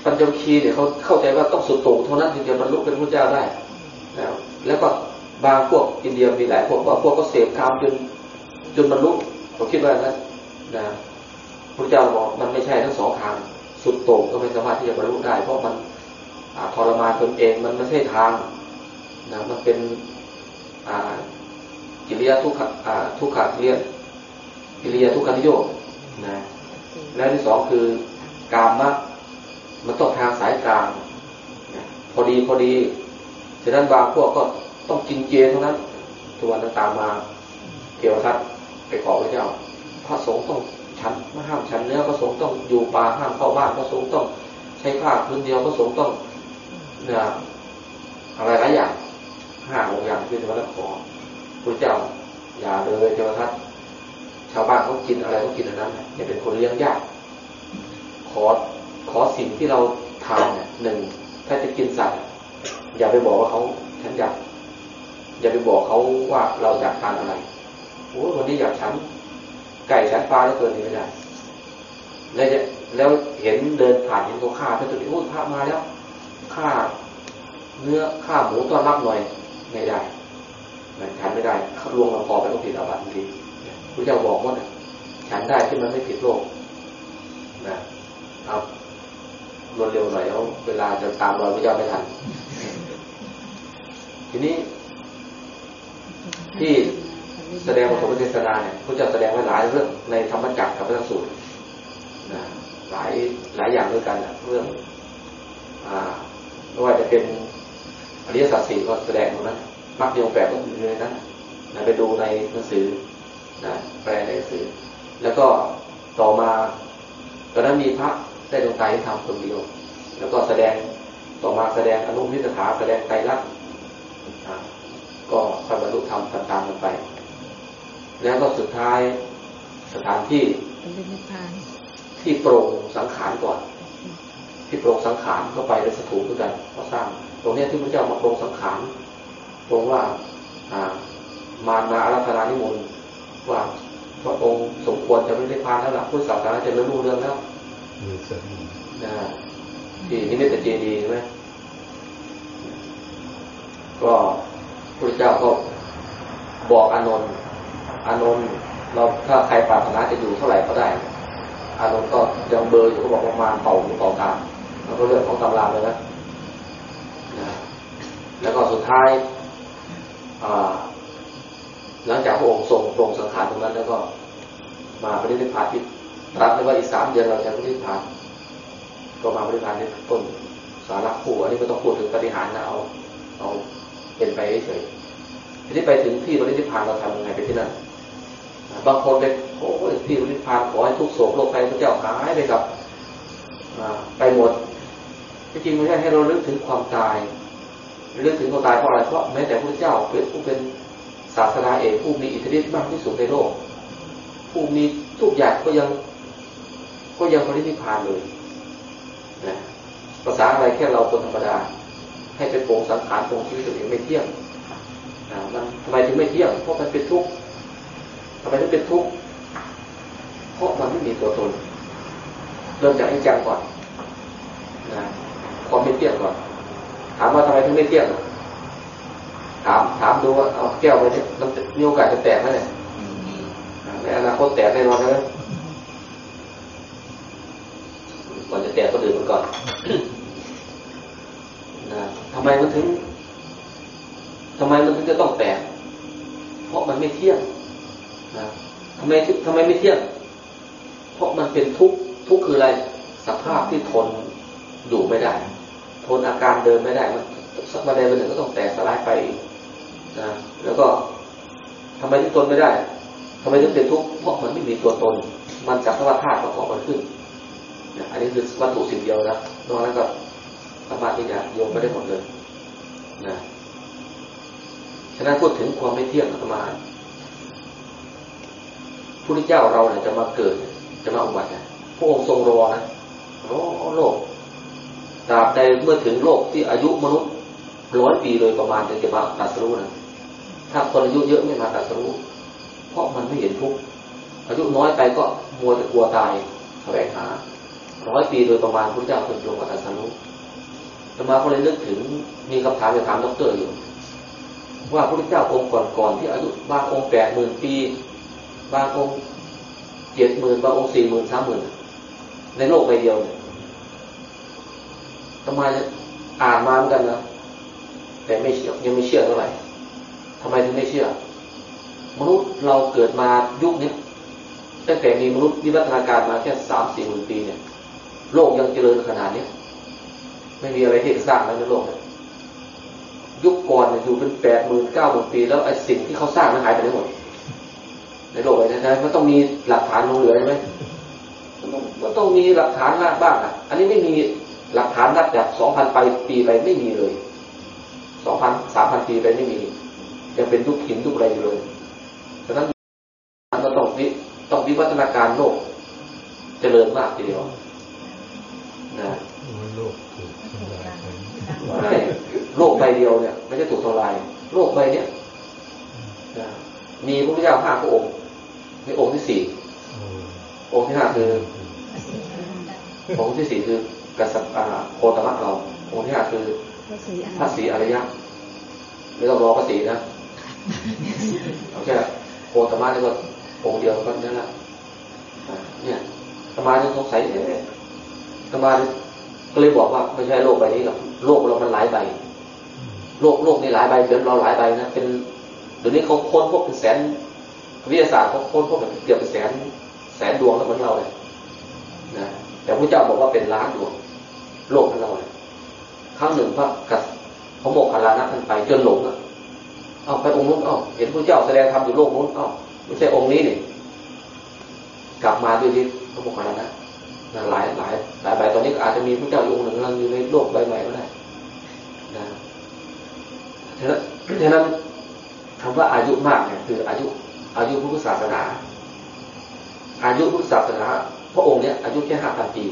ปัญจวัคคีย์เนี่ยเขาเข้าใจว่าต้องสุดโต่งเท่านั้นถึงจะบรรลุเป็นพระเจ้าได้นะแล้วก็บางพวกอินเดียมีหลายพวกว่าพวกก็เสพกามจนจนบรรลุผมคิดว่านั้นนะพ ระเจ้าบอกมันไม่ใช่ทั้งสองทาง สุดโต่งก็ไม่สามารถที่จะบรรลุได้ เพราะมันทรมานตนเองมันไม่ใช่ทางนะมันเป็นกิริยาทุกขทุกขกิริยกิริยาทุกขนิโยนะและที่สองคือกามะมันต้องทางสายกลางนะพอดีพอดีฉะนั้นบางพวกก็ต้องกินเจเท่านั้นตัวนั้นตามมาเกี่ยวทัดไปขอพระเจ้า พระสงฆ์ต้อง ฉันไม่ห้ามฉันเนื้อพระสงฆ์ต้องอยู่ป่าห้ามเข้าบ้านพระสงฆ์ต้อง ใช้ผ้าพื้นเดียวพระสงฆ์ต้องเนี่ยอะไรหลายอย่างห้าหกอย่างที่จะมาขอพระเจ้าอย่าเลยเจ้าทัดชาวบ้านเขากินอะไรเขากินอันนั้นอย่าเป็นคนเลี้ยงยาก ขอขอสิ่งที่เราทานเนี่ยหนึ่งถ้าจะกินสัตว์อย่าไปบอกว่าเขาฉันอยากอย่าไปบอกเขาว่าเราอยากทานอะไรโอ้วันนี้อยากฉัน ไก่ฉันปลาแล้วเกินนี้ไม่ได้แล้วจะแล้วเห็นเดินผ่านเห็นเขาฆ่าเพื่อนตัวนี้โอ้พระมาแล้วฆ่าเนื้อฆ่าหมูต้อนรับหน่อยไม่ได้ฉันไม่ได้ลวงลำคอไปต้องผิดอาบัติทีพระเจ้าบอกว่าฉันได้ที่มันไม่ผิดโลกนะครับรวดเร็วหน่อยแล้วเวลาจะตามรอยพระเจ้าไม่ทัน ทีนี้ ที่ แสดงปฐมเทศนาเนี่ยพระเจ้าแสดงไว้หลายเรื่องในธรรมจักรกับพระสูตรนะหลายหลายอย่างด้วยกันนะเรื่องอ่าไม่ว่าจะเป็นอริยสัจสี่ก็แสดงตรงนั้นมรรคยงแปดก็อยู่ในนั้นนะไปดูในหนังสือนะแปลในหนังสือ แล้วก็ต่อมาตอนนั้นมีพระได้ดวงใจให้ทำคนเดียว แล้วก็แสดงต่อมาแสดงอนุมิตถาแสดงไตรลักษณ์ก็ค่อยบรรลุธรรมตามๆกันไป แล้วก็สุดท้ายสถานที่ที่โปร่งสังขารก่อน ที่โปร่งสังขารก็ไปในสถูปด้วยกันก็สร้าง ตรงนี้ที่พระเจ้ามาโปร่งสังขารตรงว่ามามาอารัธนานิมนต์ว่าพระองค์สมควรจะไม่ได้พานแล้วล่ะพุทธศาสนาจะเริ่มรู้เรื่องแล้วนะที่นิมิตเจดีใช่ไหมก็พระเจ้าก็บอกอานนท์ อานนท์เราถ้าใครปรารถนาจะอยู่เท่าไหร่ก็ได้ อานนท์ก็ยังเบอร์อยู่ก็บอกประมาณเป่าหูเป่าตาแล้วก็เรื่องของตำราเลยนะแล้วก็สุดท้ายหลังจากพระองค์ทรงทรงสังขารตรงนั้น แล้วก็มาปฏิทินพานที่รัดไว้ว่าอีกสามเดือนเราจะปฏิทินพานก็มาปฏิทินพานในต้นสาระคู่อันนี้ก็ต้องพูดถึงปฏิหารนะเอาเอาเป็นไปเฉยทีนี้ไปถึงที่ปฏิทินพานเราทำยังไงไปที่นั่น บางคนไปโอ้ยที่ปฏิทินพานขอให้ทุกโศกโรคภัยพระเจ้าหายไปกับไปหมดที่จริงไม่ใช่ให้เราเลึกถึงความตายเรื่องถึงตัวตายเพราะอะไรเพราะแม้แต่พระเจ้าเป็นผู้เป็นศาสนาเอกผู้มีอิทธิฤทธิ์มากที่สุดในโลก ผู้มีทุกอย่างก็ยัง ก็ยังปรินิพพานเลยนะภาษาอะไรแค่เราคนธรรมดา ให้เป็นโปรงสังขารโปรงชีวิตตัวเองไม่เที่ยงนะมันทำไมถึงไม่เที่ยงเพราะมันเป็นทุกข์ ทำไมถึงเป็นทุกข์เพราะมันไม่มีตัวตนเริ่มจากอิจังก่อนนะความไม่เที่ยงก่อน ถามว่าทำไมถึงไม่เที่ยงถามถามดูว่าเอาแก้วไปเนี่ยมันมีโอกาสจะแตกไหมเนี่ยในอนาคตแตกแน่นอนใช่ไหมก่อนจะแตกก็ดื่มมันก่อนนะทำไมมันถึงทำไมมันถึงจะต้องแตก เพราะมันไม่เที่ยง นะทำไมทำไมไม่เที่ยง เพราะมันเป็นทุกข์ทุกข์คืออะไร สภาพที่ทนอยู่ไม่ได้ ทนอาการเดินไม่ได้ มันสักวันใดวันหนึ่งก็ต้องแตกสลายไปนะแล้วก็ทำไมถึงทนไม่ได้ทำไมถึงเป็นทุกข์เพราะมันไม่มีตัวตน มันจากสภาวธาตุประกอบมันขึ้นอันนี้คือวัตถุสิ่งเดียวนะนอกนั้นก็สามารถที่จะโยงไปได้หมดเลยนะฉะนั้นพูดถึงความไม่เที่ยงประมา พระพุทธเจ้าเราเนี่ยจะมาเกิด จะมาอุบัติเนี่ยพระองค์ทรงรอนะรอโลกตราบใดเมื่อถึงโลกที่อายุมนุษย์ร้อยปีโดยประมาณถึงจะมาตัดสรู้นะถ้าคนอายุเยอะไม่มาตัดสรู้ เพราะมันไม่เห็นทุกข์อายุน้อยไปก็มัวแต่กลัวตายแสวงหาร้อยปีโดยประมาณพระเจ้าเป็นลงมาตัดสรู้จะมาก็เลยนึกถึงมีคำถามจะถามดรอยู่ ว่าพระเจ้าองค์ก่อนๆที่อายุบางองค์แปดหมื่นปี บางองค์เจ็ดหมื่นบางองค์สี่หมื่นสามหมื่นในโลกใบเดียวเนี่ยทำไมอ่านมาเหมือนกันนะแต่ไม่เชื่อยังไม่เชื่อเท่าไหร่ทำไมถึงไม่เชื่อ มนุษย์เราเกิดมายุคนี้ตั้งแต่มีมนุษย์วิวัฒนาการมาแค่สามสี่หมื่นปีเนี่ย โลกยังเจริญขนาดนี้ไม่มีอะไรที่จะสร้างในโลกเลยยุคก่อนเนี่ยอยู่เป็นแปดหมื่นเก้าหมื่นปี แล้วไอ้สิ่งที่เขาสร้างมันหายไปไหนหมด ในโลกเลยนะมันต้องมีหลักฐานลงเหลือใช่ไหมมันต้องมันต้องมีหลักฐานมากบ้างอะ อันนี้ไม่มีหลักฐานนับจากสองพันไปปีไปไม่มีเลยสองพันสามพันปีไปไม่มียังเป็นทุกหินทุกอะไรอยู่เลยฉะนั้นมันต้องวิต้องวิวัฒนาการโลกเจริญมากทีเดียวนะโลกถูกทำลายไม่โลกใบเดียวเนี่ยไม่ใช่ถูกทำลาย โลกใบเนี้ยมีพระพุทธเจ้าห้าพระองค์ มีองค์ที่สี่องค์ที่ห้าคือ องค์ที่สี่คือกษัตริย์โคตมะเรา องค์ที่ห้าคือพระศรีอริยะไม่ต้องรอพระศรีนะเอาแค่โคตมะนี่ก็องค์เดียวก็นั่นแหละเนี่ยสมาธิสงสัยสมาธิก็เลยบอกว่าไม่ใช่โลกใบนี้หรอกโลกเรามันหลายใบ โลกโลกนี่หลายใบเดือนเราหลายใบนะเป็นเดี๋ยวนี้เขาค้นพวกเป็นแสน วิทยาศาสตร์เขาค้นพวกแบบเกือบเป็นแสนแสนดวงแล้วเหมือนเราเลยนะแต่พระเจ้าบอกว่าเป็นล้านดวง โลกของเราเลยครั้งหนึ่งพระกัสพระโมคคัลานะท่านไปจนหลงอะเอาไปองค์นู้นเอาเห็นพระเจ้าแสดงธรรมอยู่โลกนู้นเอาไม่ใช่องค์นี้นี่กลับมาด้วยที่พระโมคคัลานะหลายหลายหลายใบตอนนี้อาจจะมีพระเจ้าองค์หนึ่งกำลังอยู่ในโลกใบใหม่ก็ได้นะฉะนั้นคำว่าอายุมากเนี่ยคืออายุ อายุพุทธศาสนา อายุพุทธศาสนา พระองค์เนี้ยอายุแค่ห้าพันปี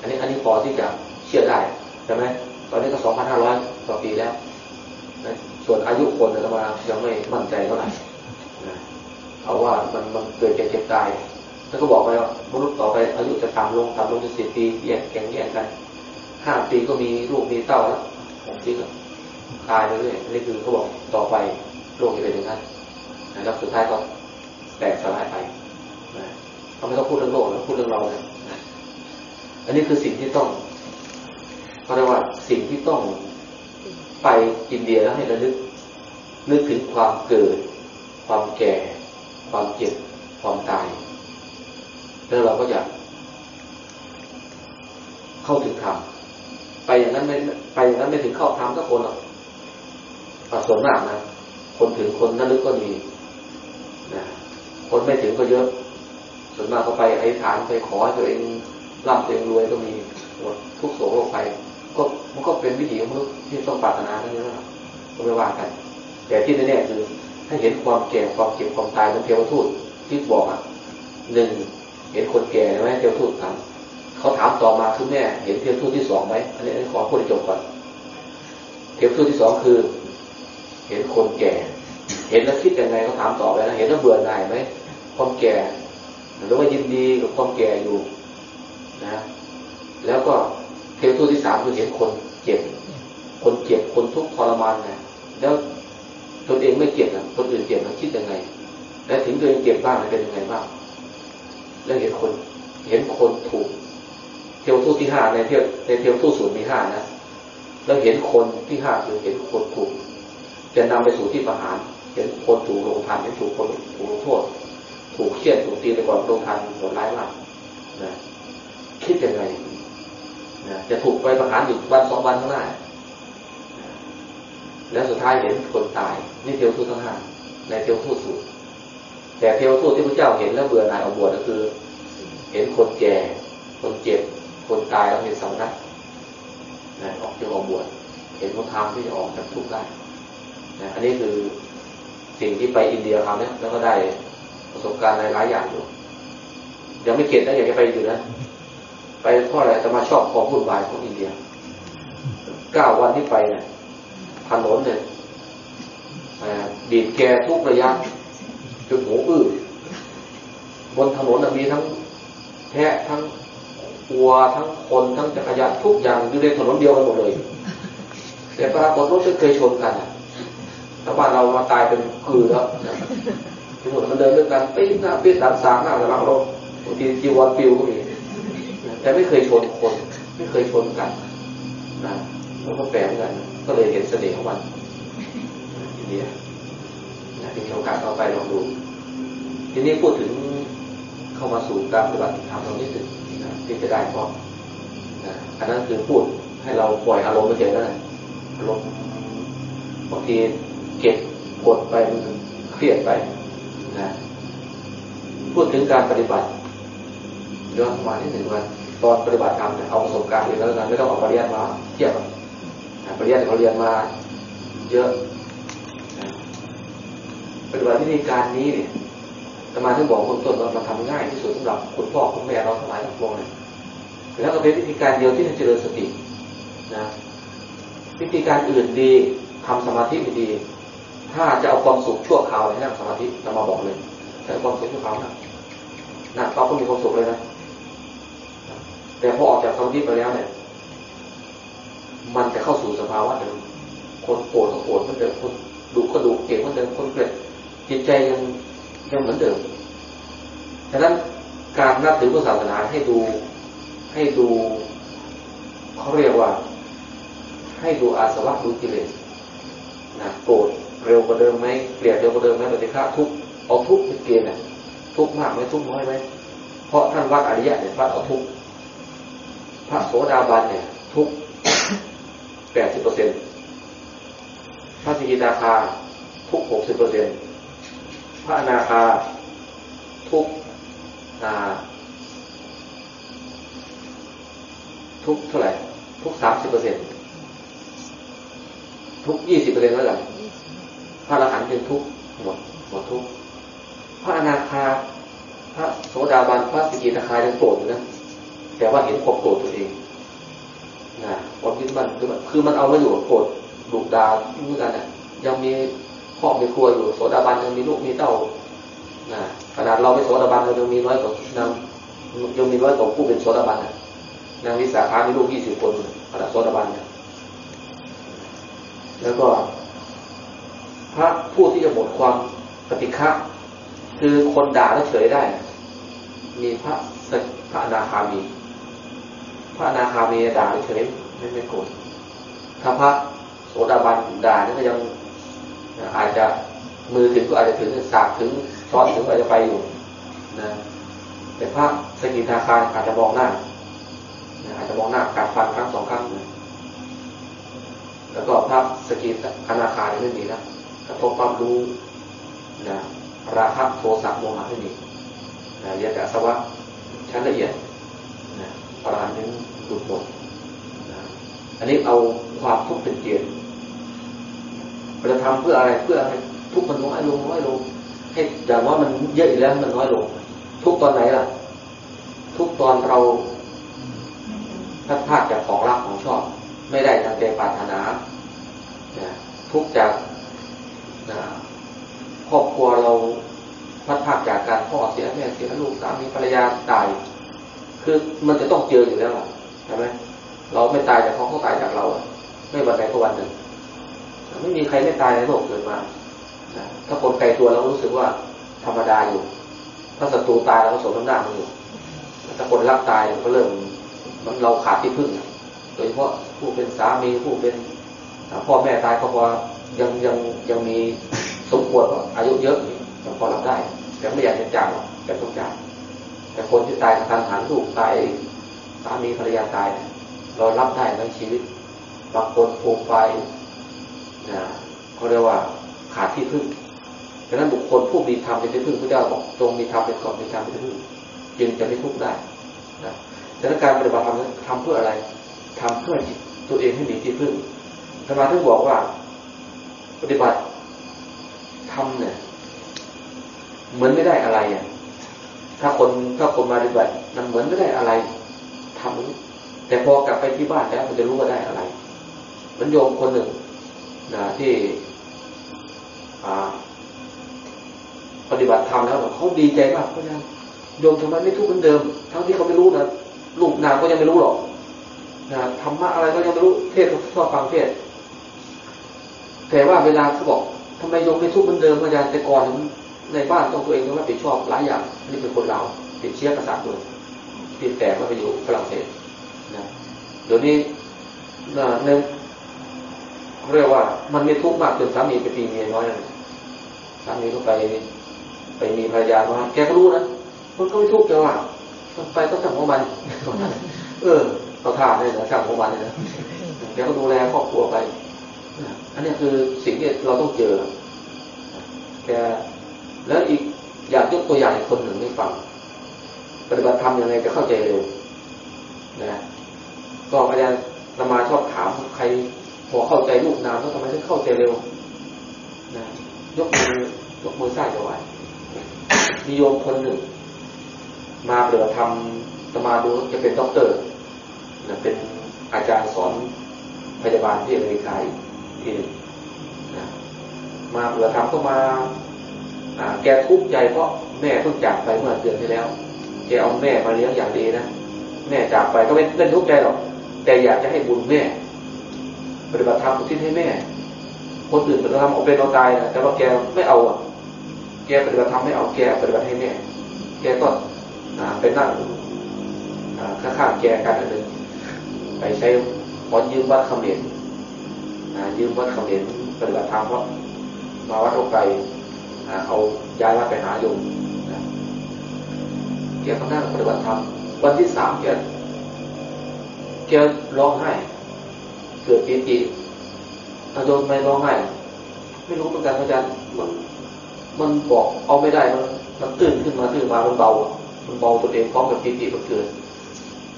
อันนี้อันนี้พอที่จะเชื่อได้ใช่ไหมตอนนี้ก็สองพันห้าร้อยกว่าปีแล้วส่วนอายุคนเนี่ยมายังไม่มั่นใจเท่าไหร่เอาว่ามันมันเกิดแก่เจ็บตายแล้วก็บอกไปว่ามนุษย์ต่อไปอายุจะต่ำลงต่ำลงจะสิบปีแยกแข่งแยกกันห้าปีก็มีลูกมีเต้าแล้วผมจริงอะตายไปเรื่อยนี่คือเขาบอกต่อไปโลกจะเป็นอย่างนั้น แล้วสุดท้ายก็แตกสลายไปนะเขาไม่ต้องพูดเรื่องโลกแล้วพูดเรื่องเราเลยอันนี้คือสิ่งที่ต้องเขาเรียกว่าสิ่งที่ต้องไปอินเดียแล้วให้ระลึกนึกถึงความเกิด ความแก่ ความเจ็บ ความตาย แล้วเราก็จะเข้าถึงธรรมไปอย่างนั้นไม่ไปอย่างนั้นไม่ถึงเข้าธรรมสักคนหรอกส่วนมากนะคนถึงคนนั้นลึกก็มี คนไม่ถึงก็เยอะ ส่วนมากก็ไปไอ้ฐานไปขอตัวเองร่ำตัวเองรวยก็มีหมดทุกโศกโรคไปก็มันก็เป็นวิถีของมนุษย์ที่ต้องปรารถนาทั้งนี้นะครับก็ไม่ว่ากัน แต่ที่แน่ๆคือถ้าเห็นความแก่ความเจ็บความตายมันเทวทูตที่บอกอะหนึ่งเห็นคนแก่ใช่ไหมเทวทูตถามเขาถามต่อมาคือแม่เห็นเทวทูตที่สองไหมอันนี้ขอพูดให้จบก่อนเทวทูตที่สองคือ เห็นคนแก่ เห็นแล้วคิดยังไงเขาถามต่อไปนะเห็นแล้วเบื่อหน่ายไหมความแก่หรือว่ายินดีกับความแก่อยู่นะ แล้วก็เทวทูตที่สามคือเห็นคนเจ็บ คนเจ็บคนทุกข์ทรมานไงแล้วตนเองไม่เจ็บนะคนอื่นเจ็บนะคิดยังไง และถึงตัวเองเจ็บบ้างเป็นยังไงบ้างแล้วเห็นคน เห็นคนถูก เทวทูตที่ห้าในเทวในเทวทูตศูนย์มีห้านะแล้วเห็นคนที่ห้าคือเห็นคนถูกจะนำไปสู่ที่ประหาร เห็นคนถูกลงทันเห็นถูกคนถูกลงโทษ ถูกเชี่ยนถูกตีไปก่อนลงทันโหดร้ายมากนะคิดยังไงนะจะถูกไปประหารอยู่วันสองวันข้างหน้าแล้วสุดท้ายเห็นคนตาย นี่เทวทูตทั้งห้าในเทวทูตสูตรแต่เทวทูตที่พระเจ้าเห็นแล้วเบื่อหน่ายออกบวชก็คือ เห็นคนแก่ คนเจ็บ คนตายแล้วเห็นสำนักนะออกจะออกบวชเห็นคนทางที่จะออกจากทุกข์ได้นะอันนี้คือ สิ่งที่ไปอินเดียคราวนี้แล้วก็ได้ประสบการณ์หลายๆอย่างอยู่ยังไม่เข็ดนะอยากจะไปอยู่นะไปเพราะอะไรจะมาชอบความวุ่นวายของอินเดียเก้าวันที่ไปเนี่ยถนนเนี่ยดีดแกทุกระยะจนหูอื้อบนถนนมีทั้งแพะทั้งวัวทั้งคนทั้งจักรยานทุกอย่างอยู่ในถนนเดียวกันหมดเลย แต่ปรากฏรถไม่เคยชนกัน แต่บ้านเรามาตายเป็นคือแล้วทั้งหมดมันเดินด้วยกันปีนหน้าปีนสามสามหน้าแต่ละรถบางทีจีวรปิวก็มีแต่ไม่เคยชนคน ไม่เคยชนกันนะแล้วก็แปลงกัน ก็เลยเห็นเสน่ห์ของมันอินเดียนะที่มีโอกาสเข้าไปลองดู ทีนี้พูดถึงเข้ามาสู่การปฏิบัติธรรมตรงนี้สึกนะที่จะได้พอนะอันนั้นคือพูดให้เราปล่อยอารมณ์ไปเฉยแล้วนะอารมณ์บางที ก็บกดไปมันเครียดไปนะพูดถึงการปฏิบัติย้อนมาที่หนึ่งวันตอนปฏิบัติธรรมเนี่ยเอาประสบการณ์เองแล้วกันไม่ต้องเอาปริยัติมาเทียบปริยัติเขาเรียนมาเยอะปฏิบัติวิธีการนี้เนี่ยสมาธิบอกคนต้นเราทำง่ายที่สุดสำหรับคุณพ่อคุณแม่เราทั้งหลายทั้งปวงเลยแล้วก็เป็นวิธีการเดียวที่จะเจริญสตินะวิธีการอื่นดีทำสมาธิไม่ดี ถ้าจะเอาความสุขชั่วคราวในนั่งสมาธิจะมาบอกเลยแต่ความสุขชั่วคราวนะนั่งปั๊บก็มีความสุขเลยนะ แต่พอออกจากสมาธิไปแล้วเนี่ย มันจะเข้าสู่สภาวะเดิมคนโกรธก็โกรธเหมือนเดิมคนดุก็ดุเก่งเหมือนเดิมคนเกลียดจิตใจยังยังเหมือนเดิมฉะนั้นการนับถือพุทธศาสนาให้ดูให้ดูเขาเรียกว่า ให้ดูอาสวะดูกิเลสนะโกรธ เร็วกว่าเดิมไหมเกลียดเร็วกว่าเดิมไหมปฏิฆาทุกเอาทุกเป็นเกณฑ์น่ะทุกมากไหมทุกน้อยไหมเพราะท่านวัดอริยะเนี่ยวัดเอาทุกพระโสดาบันเนี่ย ทุกแปดสิบเปอร์เซ็นต์พระสกิทาคาทุกหกสิบเปอร์เซ็นต์พระอนาคาทุกทุกเท่าไหร่ทุกสามสิบเปอร์เซ็นต์ทุกยี่สิบเปอร์เซ็นต์แล้วกัน พระอรหันต์เป็นทุกข์หมดหมดทุกข์พระอนาคาพระโสดาบันพระสกิทาคายังโกรธนะแต่ว่าเห็นความโกรธตัวเองนะความยึดมั่นคือมันเอาไมาอยู่โกรธดุดาเมือนกันนะยังมีพ่อมีครัวอยู่โสดาบันยังมีลูกมีเต้านะขนาดเราไม่โสดาบันเรายังมีน้อยกว่านางยังมีน้อยกว่าผู้เป็นโสดาบันนะนางวิสาขามีลูกยี่สิบคนขนาดโสดาบันเนี่ยแล้วก็ พระผู้ที่จะหมดความปฏิฆะคือคนด่าแล้วเฉยได้ มีพระพระอนาคามี พระอนาคามีด่าเฉยไม่ไม่โกรธถ้าพระโสดาบันด่านี่ก็ยังอาจจะมือถึงก็อาจจะถึงสากถึงช้อนถึงอาจจะไปอยู่นะแต่พระสกิทาคารอาจจะมองหน้าอาจจะมองหน้าการฟันครั้งสองครั้งนะแล้วก็พระสกิทานาคารไม่มีนะ กระทบความรู้นะราคะโทสะโมหะไม่มีนะยากาสวะชั้นละเอียดนะพระอรหันนั้นหลุดหมดนะอันนี้เอาความทุกข์เป็นเกณฑ์เราจะทำเพื่ออะไรเพื่อให้ทุกข์มันน้อยลงน้อยลง ให้อย่างว่ามันเยอะอีกแล้วมันน้อยลง ทุกตอนไหนล่ะ ทุกตอนเราพลาดพลาดจากของรักของชอบ ไม่ได้ทางใจปรารถนาทุกจาก ครอบครัวเราพัดพากจากการพ่อเสียแม่เสียลูกสามีภรรยาตาย คือมันจะต้องเจออยู่แล้วใช่ไหมเราไม่ตายจากเขาเขาตายจากเราไม่วันใดก็วันหนึ่งไม่มีใครไม่ตายในโลกเกิดมาถ้าคนไกลตัวเรารู้สึกว่าธรรมดาอยู่ ถ้าศัตรูตายเราก็สมน้ำหน้ามันอยู่ถ้าคนรักตายก็เริ่มมันเราขาดที่พึ่งโดยเฉพาะผู้เป็นสามีผู้เป็นพ่อแม่ตายก็พอ ยังยังยังมีสมควรอายุเยอะยังพอรับได้ แต่ไม่อยากจะจากหรอกแต่ต้องจากแต่คนที่ตายทางหันลูกตายสามีภรรยาตายเรารับได้ในชีวิตบางคนผูกไฟนะเขาเรียกว่าขาดที่พึ่งดังนั้นบุคคลผู้มีธรรมเป็นที่พึ่งพระเจ้าบอกจงมีธรรมเป็นก่อนมีธรรมเป็นที่พึ่งจึงจะไม่ทุกข์ได้นะดังนั้นการปฏิบัติธรรมทำเพื่ออะไรทำเพื่อตตัวเองให้มีที่พึ่งธรรมาถึงบอกว่า ปฏิบัติทำเนี่ย เหมือนไม่ได้อะไรอะ ถ้าคนถ้าคนมาปฏิบัติมันเหมือนไม่ได้อะไรทำแต่พอกลับไปที่บ้านแล้วมันจะรู้ว่าได้อะไร มันโยมคนหนึ่งนะที่ปฏิบัติธรรมแล้วเขาดีใจมากเพราะนั้นโยมทำไมไม่ทุกข์เหมือนเดิม ทั้งที่เขาไม่รู้นะลูกนางก็ยังไม่รู้หรอกนะธรรมะอะไรก็ยังไม่รู้เทศชอบฟังเทศ แต่ว่าเวลาเขาบอกทำไมโยมไม่ทุกข์เหมือนเดิมอาจารย์แต่ก่อนในบ้านต้องตัวเองต้องรับผิดชอบหลายอย่างนี่เป็นคนเราติดเชื้อกระสาบเลยติดแต่มาไปอยู่ฝรั่งเศสนะเดี๋ยวนี้ในเรียกว่า มันไม่ทุกข์มากจนสามีไปตีเมียน้อยสามีก็ไปไปมีภรรยามาแกก็รู้นะมันก็ไม่ทุกข์แกว่ามันไปต้องทำของมันเออเราทานเลยนะทำของมันเลยนะแกก็ดูแลครอบครัวไป อันนี้คือสิ่งที่เราต้องเจอแกแล้วอีกอยากยกตัวอย่างคนหนึ่งให้ฟังปฏิบัติธรรมยังไงจะเข้าใจเร็วนะก็อาจารย์สมาชอบถามใครพอเข้าใจลูกนามแล้วทำไมถึงเข้าใจเร็วนะยกมือยกมือซ้ายจะไหวมีโยมคนหนึ่ง มาเปลือทำสมาดูจะเป็นด็อกเตอร์นะเป็นอาจารย์สอนพยาบาลที่อเมริกาที่ หนึ่งนะมาเปลือทำก็มาแกทุกข์ใจเพราะแม่เพิ่งจากไปเมื่อเดือนที่แล้วแกเอาแม่มาเลี้ยงอย่างดีนะแม่จากไปก็ไม่เล่นทุกข์ใจหรอกแต่อยากจะให้บุญแม่ ปฏิบัติธรรมอุทิศให้แม่ คนอื่นปฏิบัติธรรมเอาเป็นเอาตายนะแต่ว่าแกไม่เอาอะ แกปฏิบัติธรรมไม่เอาแกปฏิบัติให้แม่ แกก็ไปนั่งข้างๆแกกันอันหนึ่งไปใช้ขอยืมวัดคเียน ยืมวัดคำเียนปฏิบัติธรรมเพราะมาวัดโอไกเอาย้ายวัดไปหาโยมแกก็นั่งปฏิบัติธรรมวันที่สามแกแกร้องไห้เกิดปีติอาโยมไม่ร้องไห้ไม่รู้เหมือนกันอาจารย์มันมันบอกเอาไม่ได้มันมันตื่นขึ้นมาตื่นมามันเบา มันเบาตัวเองพร้อมกับปีติมันเกิด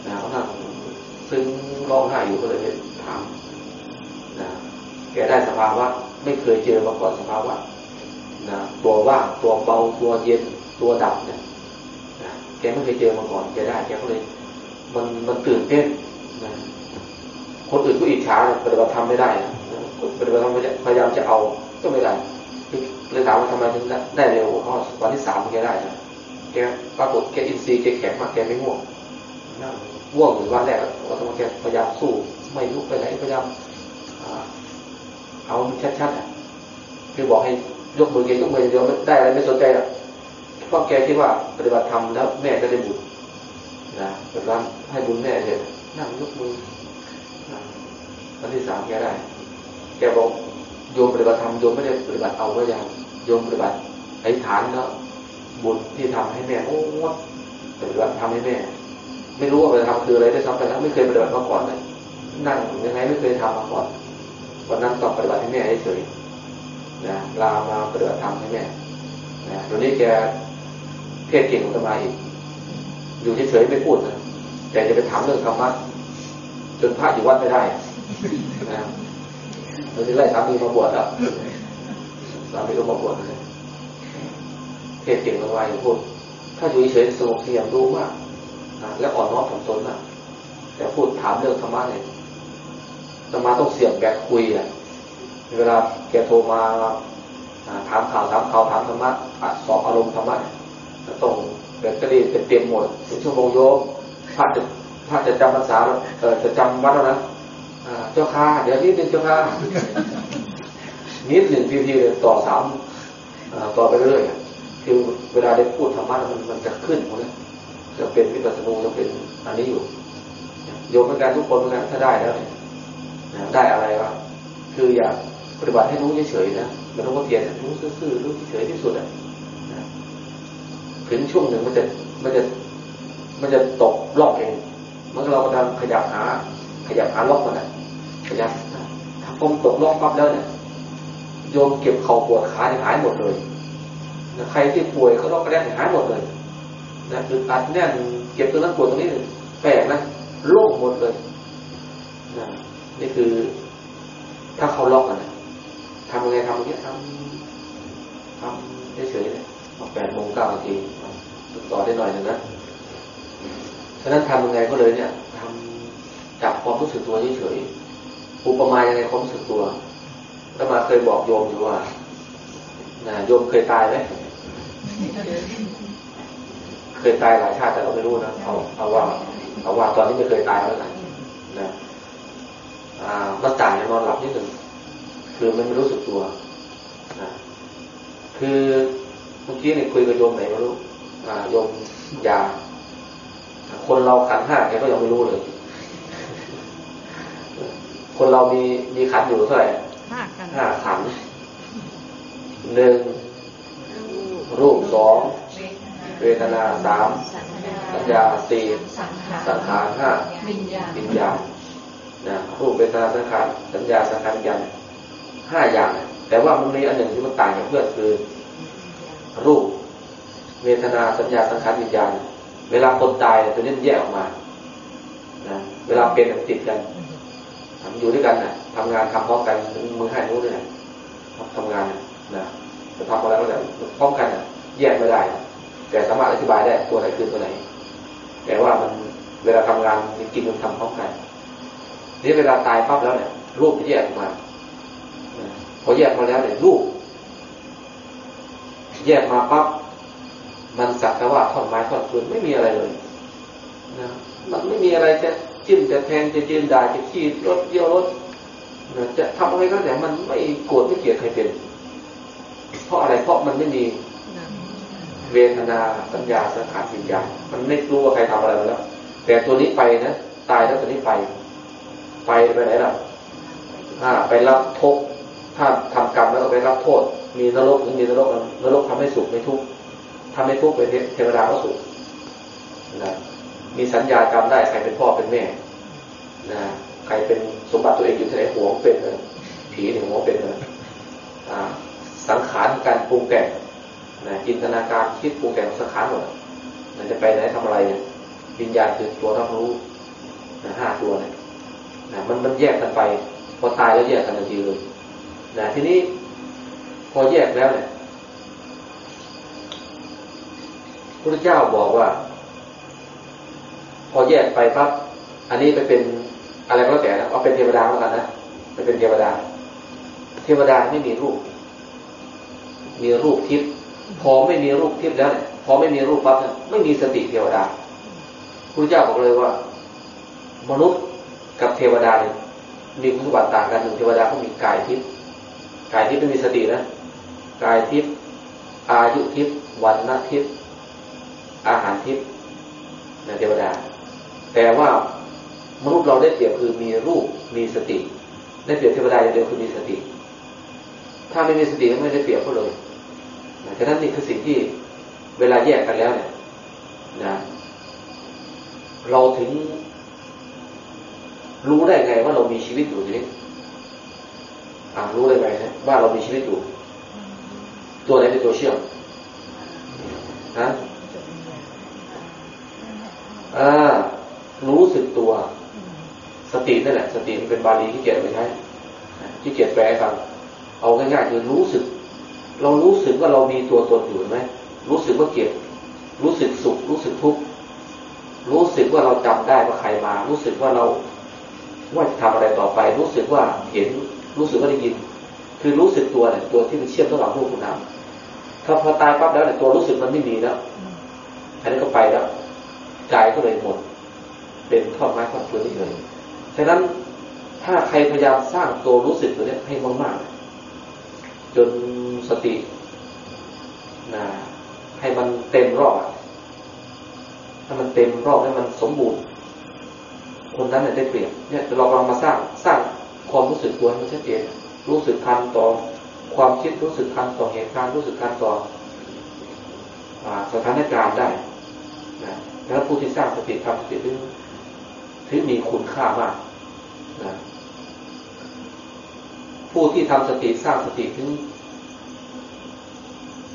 นะเขานั่งซึ่งร้องไห้อยู่ก็เลยถามนะ แกได้สภาวะ ไม่เคยเจอมาก่อนสภาวะนะตัวว่างตัวเบาตัวเย็นตัวดับเนี่ยนะแกไม่เคยเจอมาก่อนแกได้แกก็เลย มันมันตื่นเต้นนะคนอื่นก็อิจฉาปฏิบัติธรรมไม่ได้นะปฏิบัติธรรมพยายามจะเอาก็ไม่ได้เลยถามว่าทำไมถึงได้เร็วเขาวันที่สามแกได้นะแกปรากฏแกอินทรีย์แกแข็งมากแกไม่ง่วงง่วงหรือวันแรกว่าต้องแกพยายามสู้ ไม่ลุกไปไหนพยายาม เอาชัดๆอะคือบอกให้ยกมือแกยกมือเดียวไม่ได้อะไรไม่สนใจอะเพราะแกคิดว่าปฏิบัติธรรมแล้วแม่จะได้บุญนะแบบนั้นให้บุญแม่เลยนั่งยกมือวันที่สามแกได้ แกบอกโยมปฏิบัติธรรมโยมไม่ได้ปฏิบัติเอาก็ยังโยมปฏิบัติไอ้ฐานแล้วบุญที่ทำให้แม่โอ้ปฏิบัติทำให้แม่ ไม่รู้ว่าปฏิบัติคืออะไรได้ซ้ำไปแล้วไม่เคยปฏิบัติมาก่อนเลยนั่งยังไงไม่เคยทำมาก่อน วันนั้นต้องปฏิบัติให้แม่เฉยนะลามาปฏิบัติธรรมให้แม่นะตอนนี้แกเทศเก่งสมาอีกอยู่เฉยๆไม่พูดนะแต่จะไปถามเรื่องธรรมะจนพระอยู่วัดไม่ได้นะตอนนี้ไล่สามีมาบวชแล้วสามีก็มาบวชเลยเทศเก่งละไวพูด ถ้าอยู่เฉยสงบเสียงรู้มากนะและอ่อนน้อมถ่อมตนมากแต่พูดถามเรื่องธรรมะเนี่ย ธรรมะต้องเสียบแบบคุยอะเวลาแกโทรมาถามข่าวถามข่าวถามธรรมะสอบอารมณ์ธรรมะต้องแบตเตอรี่เต็มหมดเป็นชั่วโมงโยมพระจะพระจะจำภาษาเออจะจำวัดแล้วนะเจ้าค่ะเดี๋ยวนี้เป็นเจ้าค่ะนิดหนึ่งพีพีต่อสามต่อไปเรื่อยคือเวลาได้พูดธรรมะมันมันจะขึ้นหมดเลยจะเป็นวิปัสสนูจะเป็นอันนี้อยู่โยมเหมือนกันทุกคนเหมือนกันถ้าได้แล้วเนี่ย ได้อะไรวะคืออยากปฏิบัติให้รู้เฉยๆนะมันต้องเทียนรู้ซื่อๆรู้เฉยที่สุดอะถึงช่วงหนึ่งมันจะมันจะมันจะตกล็อกเองเมื่อเรากำลังขยับหา ขยับหาล็อกมันอะขยับถ้าผมตกล็อกปั๊บแล้วเนี่ยโยมเก็บเข่าปวดขาหายหมดเลยใครที่ป่วยเขาลอกกระแดกหายหมดเลยนะอึดอัดแน่นเก็บตรงนั้นปวดตรงนี้แปลกนะโล่งหมดเลยนะ นี่คือ ถ้าเขาล็อกกันนะทำยังไงทำอย่างนี้ทำทำเฉยๆเลยมาแปดโมงเก้านาทีต่อได้หน่อยนึงนะฉะนั้นทำยังไงก็เลยเนี่ยทำจับความรู้สึกตัวเฉยๆอุปมายังไงความรู้สึกตัวแล้วมาเคยบอกโยมอยู่ว่านะโยมเคยตายไหมเคยตายหลายชาติแต่เราไม่รู้นะเอาเอาว่าเอาว่าตอนนี้ไม่เคยตายแล้วนะนะ อ่ามาตายนอนหลับนิดหนึ่งคือมันไม่รู้สึกตัวนะคือเมื่อกี้เนี่ยคุยกับโยมไหนไม่รู้อ่าโยมยา คนเราขันห้าแกก็ยังไม่รู้เลย คนเรามีมีขันอยู่เท่าไหร่ห้าขันหนึ่งรูปสองเวทนาสามสัญญาสี่สังขารห้าวิญญาณ นะรูปเวทนาสังขารสัญญาสังขารวิญห้าอย่าง แต่ว่ามันมีอันหนึ่งที่มันต่างจากเพื่อนคือ รูป เวทนาสัญญาสังขารวิญญาณ เวลาคนตายตัวนี้มันแยกออกมานะเวลาเป็นมันติดกันมันอยู่ด้วยกันนะทำงานทำพร้อมกันมือให้นู้นด้วยนะทำงานนะจะทำอะไรก็แล้วพร้อมกันนะแยกไม่ได้ แต่สามารถอธิบายได้ตัวไหนคือตัวไหน แต่ว่ามันเวลาทำงานจริงๆมันทำพร้อมกัน นี่เวลาตายปั๊บแล้วเนี่ยรูปแยกออกมา พอแยกมาแล้วเนี่ยรูป แยกมาปั๊บมันสักแต่ว่าท่อนไม้ท่อนฟืนไม่มีอะไรเลยนะมันไม่มีอะไรจะจิ้มจะแทงจะยืนด่าจะขี้รถเยี่ยวรถจะทำอะไรก็แต่มันไม่โกรธไม่เกลียดใครเป็น เพราะอะไรเพราะมันไม่มีเวทนาสัญญาสังขารวิญญาณมันไม่รู้ว่าใครทำอะไรแล้ว แต่ตัวนี้ไปนะ ตายแล้วตัวนี้ไป ไปไปไหนล่ะอ่าไปรับทุกถ้าทำกรรมแล้วก็ไปรับโทษ มีนรกหรือมีนรกนรกทำให้สุขไม่ทุกข์ทำให้ทุกข์เป็นเทวดาก็สุขนะมีสัญญากรรมได้ใครเป็นพ่อเป็นแม่นะใครเป็นสมบัติตัวเองอยู่ที่ไหนหัวเป็นเลยผีหนึ่งหัวเป็นเลยสังขารการปรุงแต่งนะจินตนาการคิดปรุงแต่งสังขารหมดมันจะไปไหนทำอะไรเนี่ยวิญญาณคือตัวรับรู้นะห้าตัวเนี่ย นะมันมันแยกกันไป พอตายแล้วแยกกันทันทีเลยนะทีนี้พอแยกแล้วเนี่ยพระเจ้าบอกว่า พอแยกไปปั๊บอันนี้ไปเป็นอะไรก็แล้วแต่เอาเป็นเทวดาแล้วกันนะไปเป็นเทวดา เทวดาไม่มีรูป มีรูปทิพย์พอไม่มีรูปทิพย์แล้วเนี่ยพอไม่มีรูปปั๊บเนี่ยไม่มีสติเทวดาพระเจ้าบอกเลยว่า มนุษย์ กับเทวดาเนี่ยมีคุณสมบัติต่างกันหนึ่งเทวดาเขามีกายทิพย์กายทิพย์ไม่มีสตินะกายทิพย์อายุทิพย์วันณทิพย์อาหารทิพย์นะเทวดา แต่ว่ามนุษย์เราได้เปรียบคือมีรูปมีสติ ได้เปรียบเทวดาอย่างเดียวคือมีสติ ถ้าไม่มีสติก็ไม่ได้เปรียบเขาเลยนะฉะนั้นนี่คือสิ่งที่เวลาแยกกันแล้วเนี่ยนะ เราถึง รู้ได้ไงว่าเรามีชีวิตอยู่นี้อ่ารู้ได้ไงนะว่าเรามีชีวิตอยู่ ตัวไหนเป็นตัวเชื่อมนะอ่า รู้สึกตัว สตินั่นแหละ สติมันเป็นบาลีที่เกียจไปใช้ที่เกียจแปลกันเอาง่ายๆคือรู้สึก เรารู้สึกว่าเรามีตัวตนอยู่ไหมรู้สึกว่าเกียจรู้สึกสุข รู้สึกทุกข์รู้สึกว่าเราจำได้ว่าใครมา รู้สึกว่าเรา ว่าจะทำอะไรต่อไป รู้สึกว่าเห็นรู้สึกว่าได้ยิน คือรู้สึกตัวเนี่ยตัวที่มันเชื่อมระหว่างรูปกับนามถ้าพอตายปั๊บแล้วเนี่ยตัวรู้สึกมันไม่มีแล้วอันนี้ก็ไปแล้วใจก็เลยหมด เป็นท่อนไม้ท่อนฟืนนี่เลยฉะนั้นถ้าใครพยายามสร้างตัวรู้สึกตัวนี้ให้มากๆ จนสตินะให้มันเต็มรอบถ้มันเต็มรอบให้มันสมบูรณ์ คนนั้นเนี่ยได้เปรียบเนี่ยเราลองมาสร้างสร้างความรู้สึกตัวให้มันชัดเจนรู้สึกทันต่อความคิดรู้สึกทันต่อเหตุการณ์รู้สึกทันต่อสถานการณ์ได้นะแล้วผู้ที่สร้างสติทำสติถึงถึงมีคุณค่ามากนะผู้ที่ทำสติสร้างสติถึง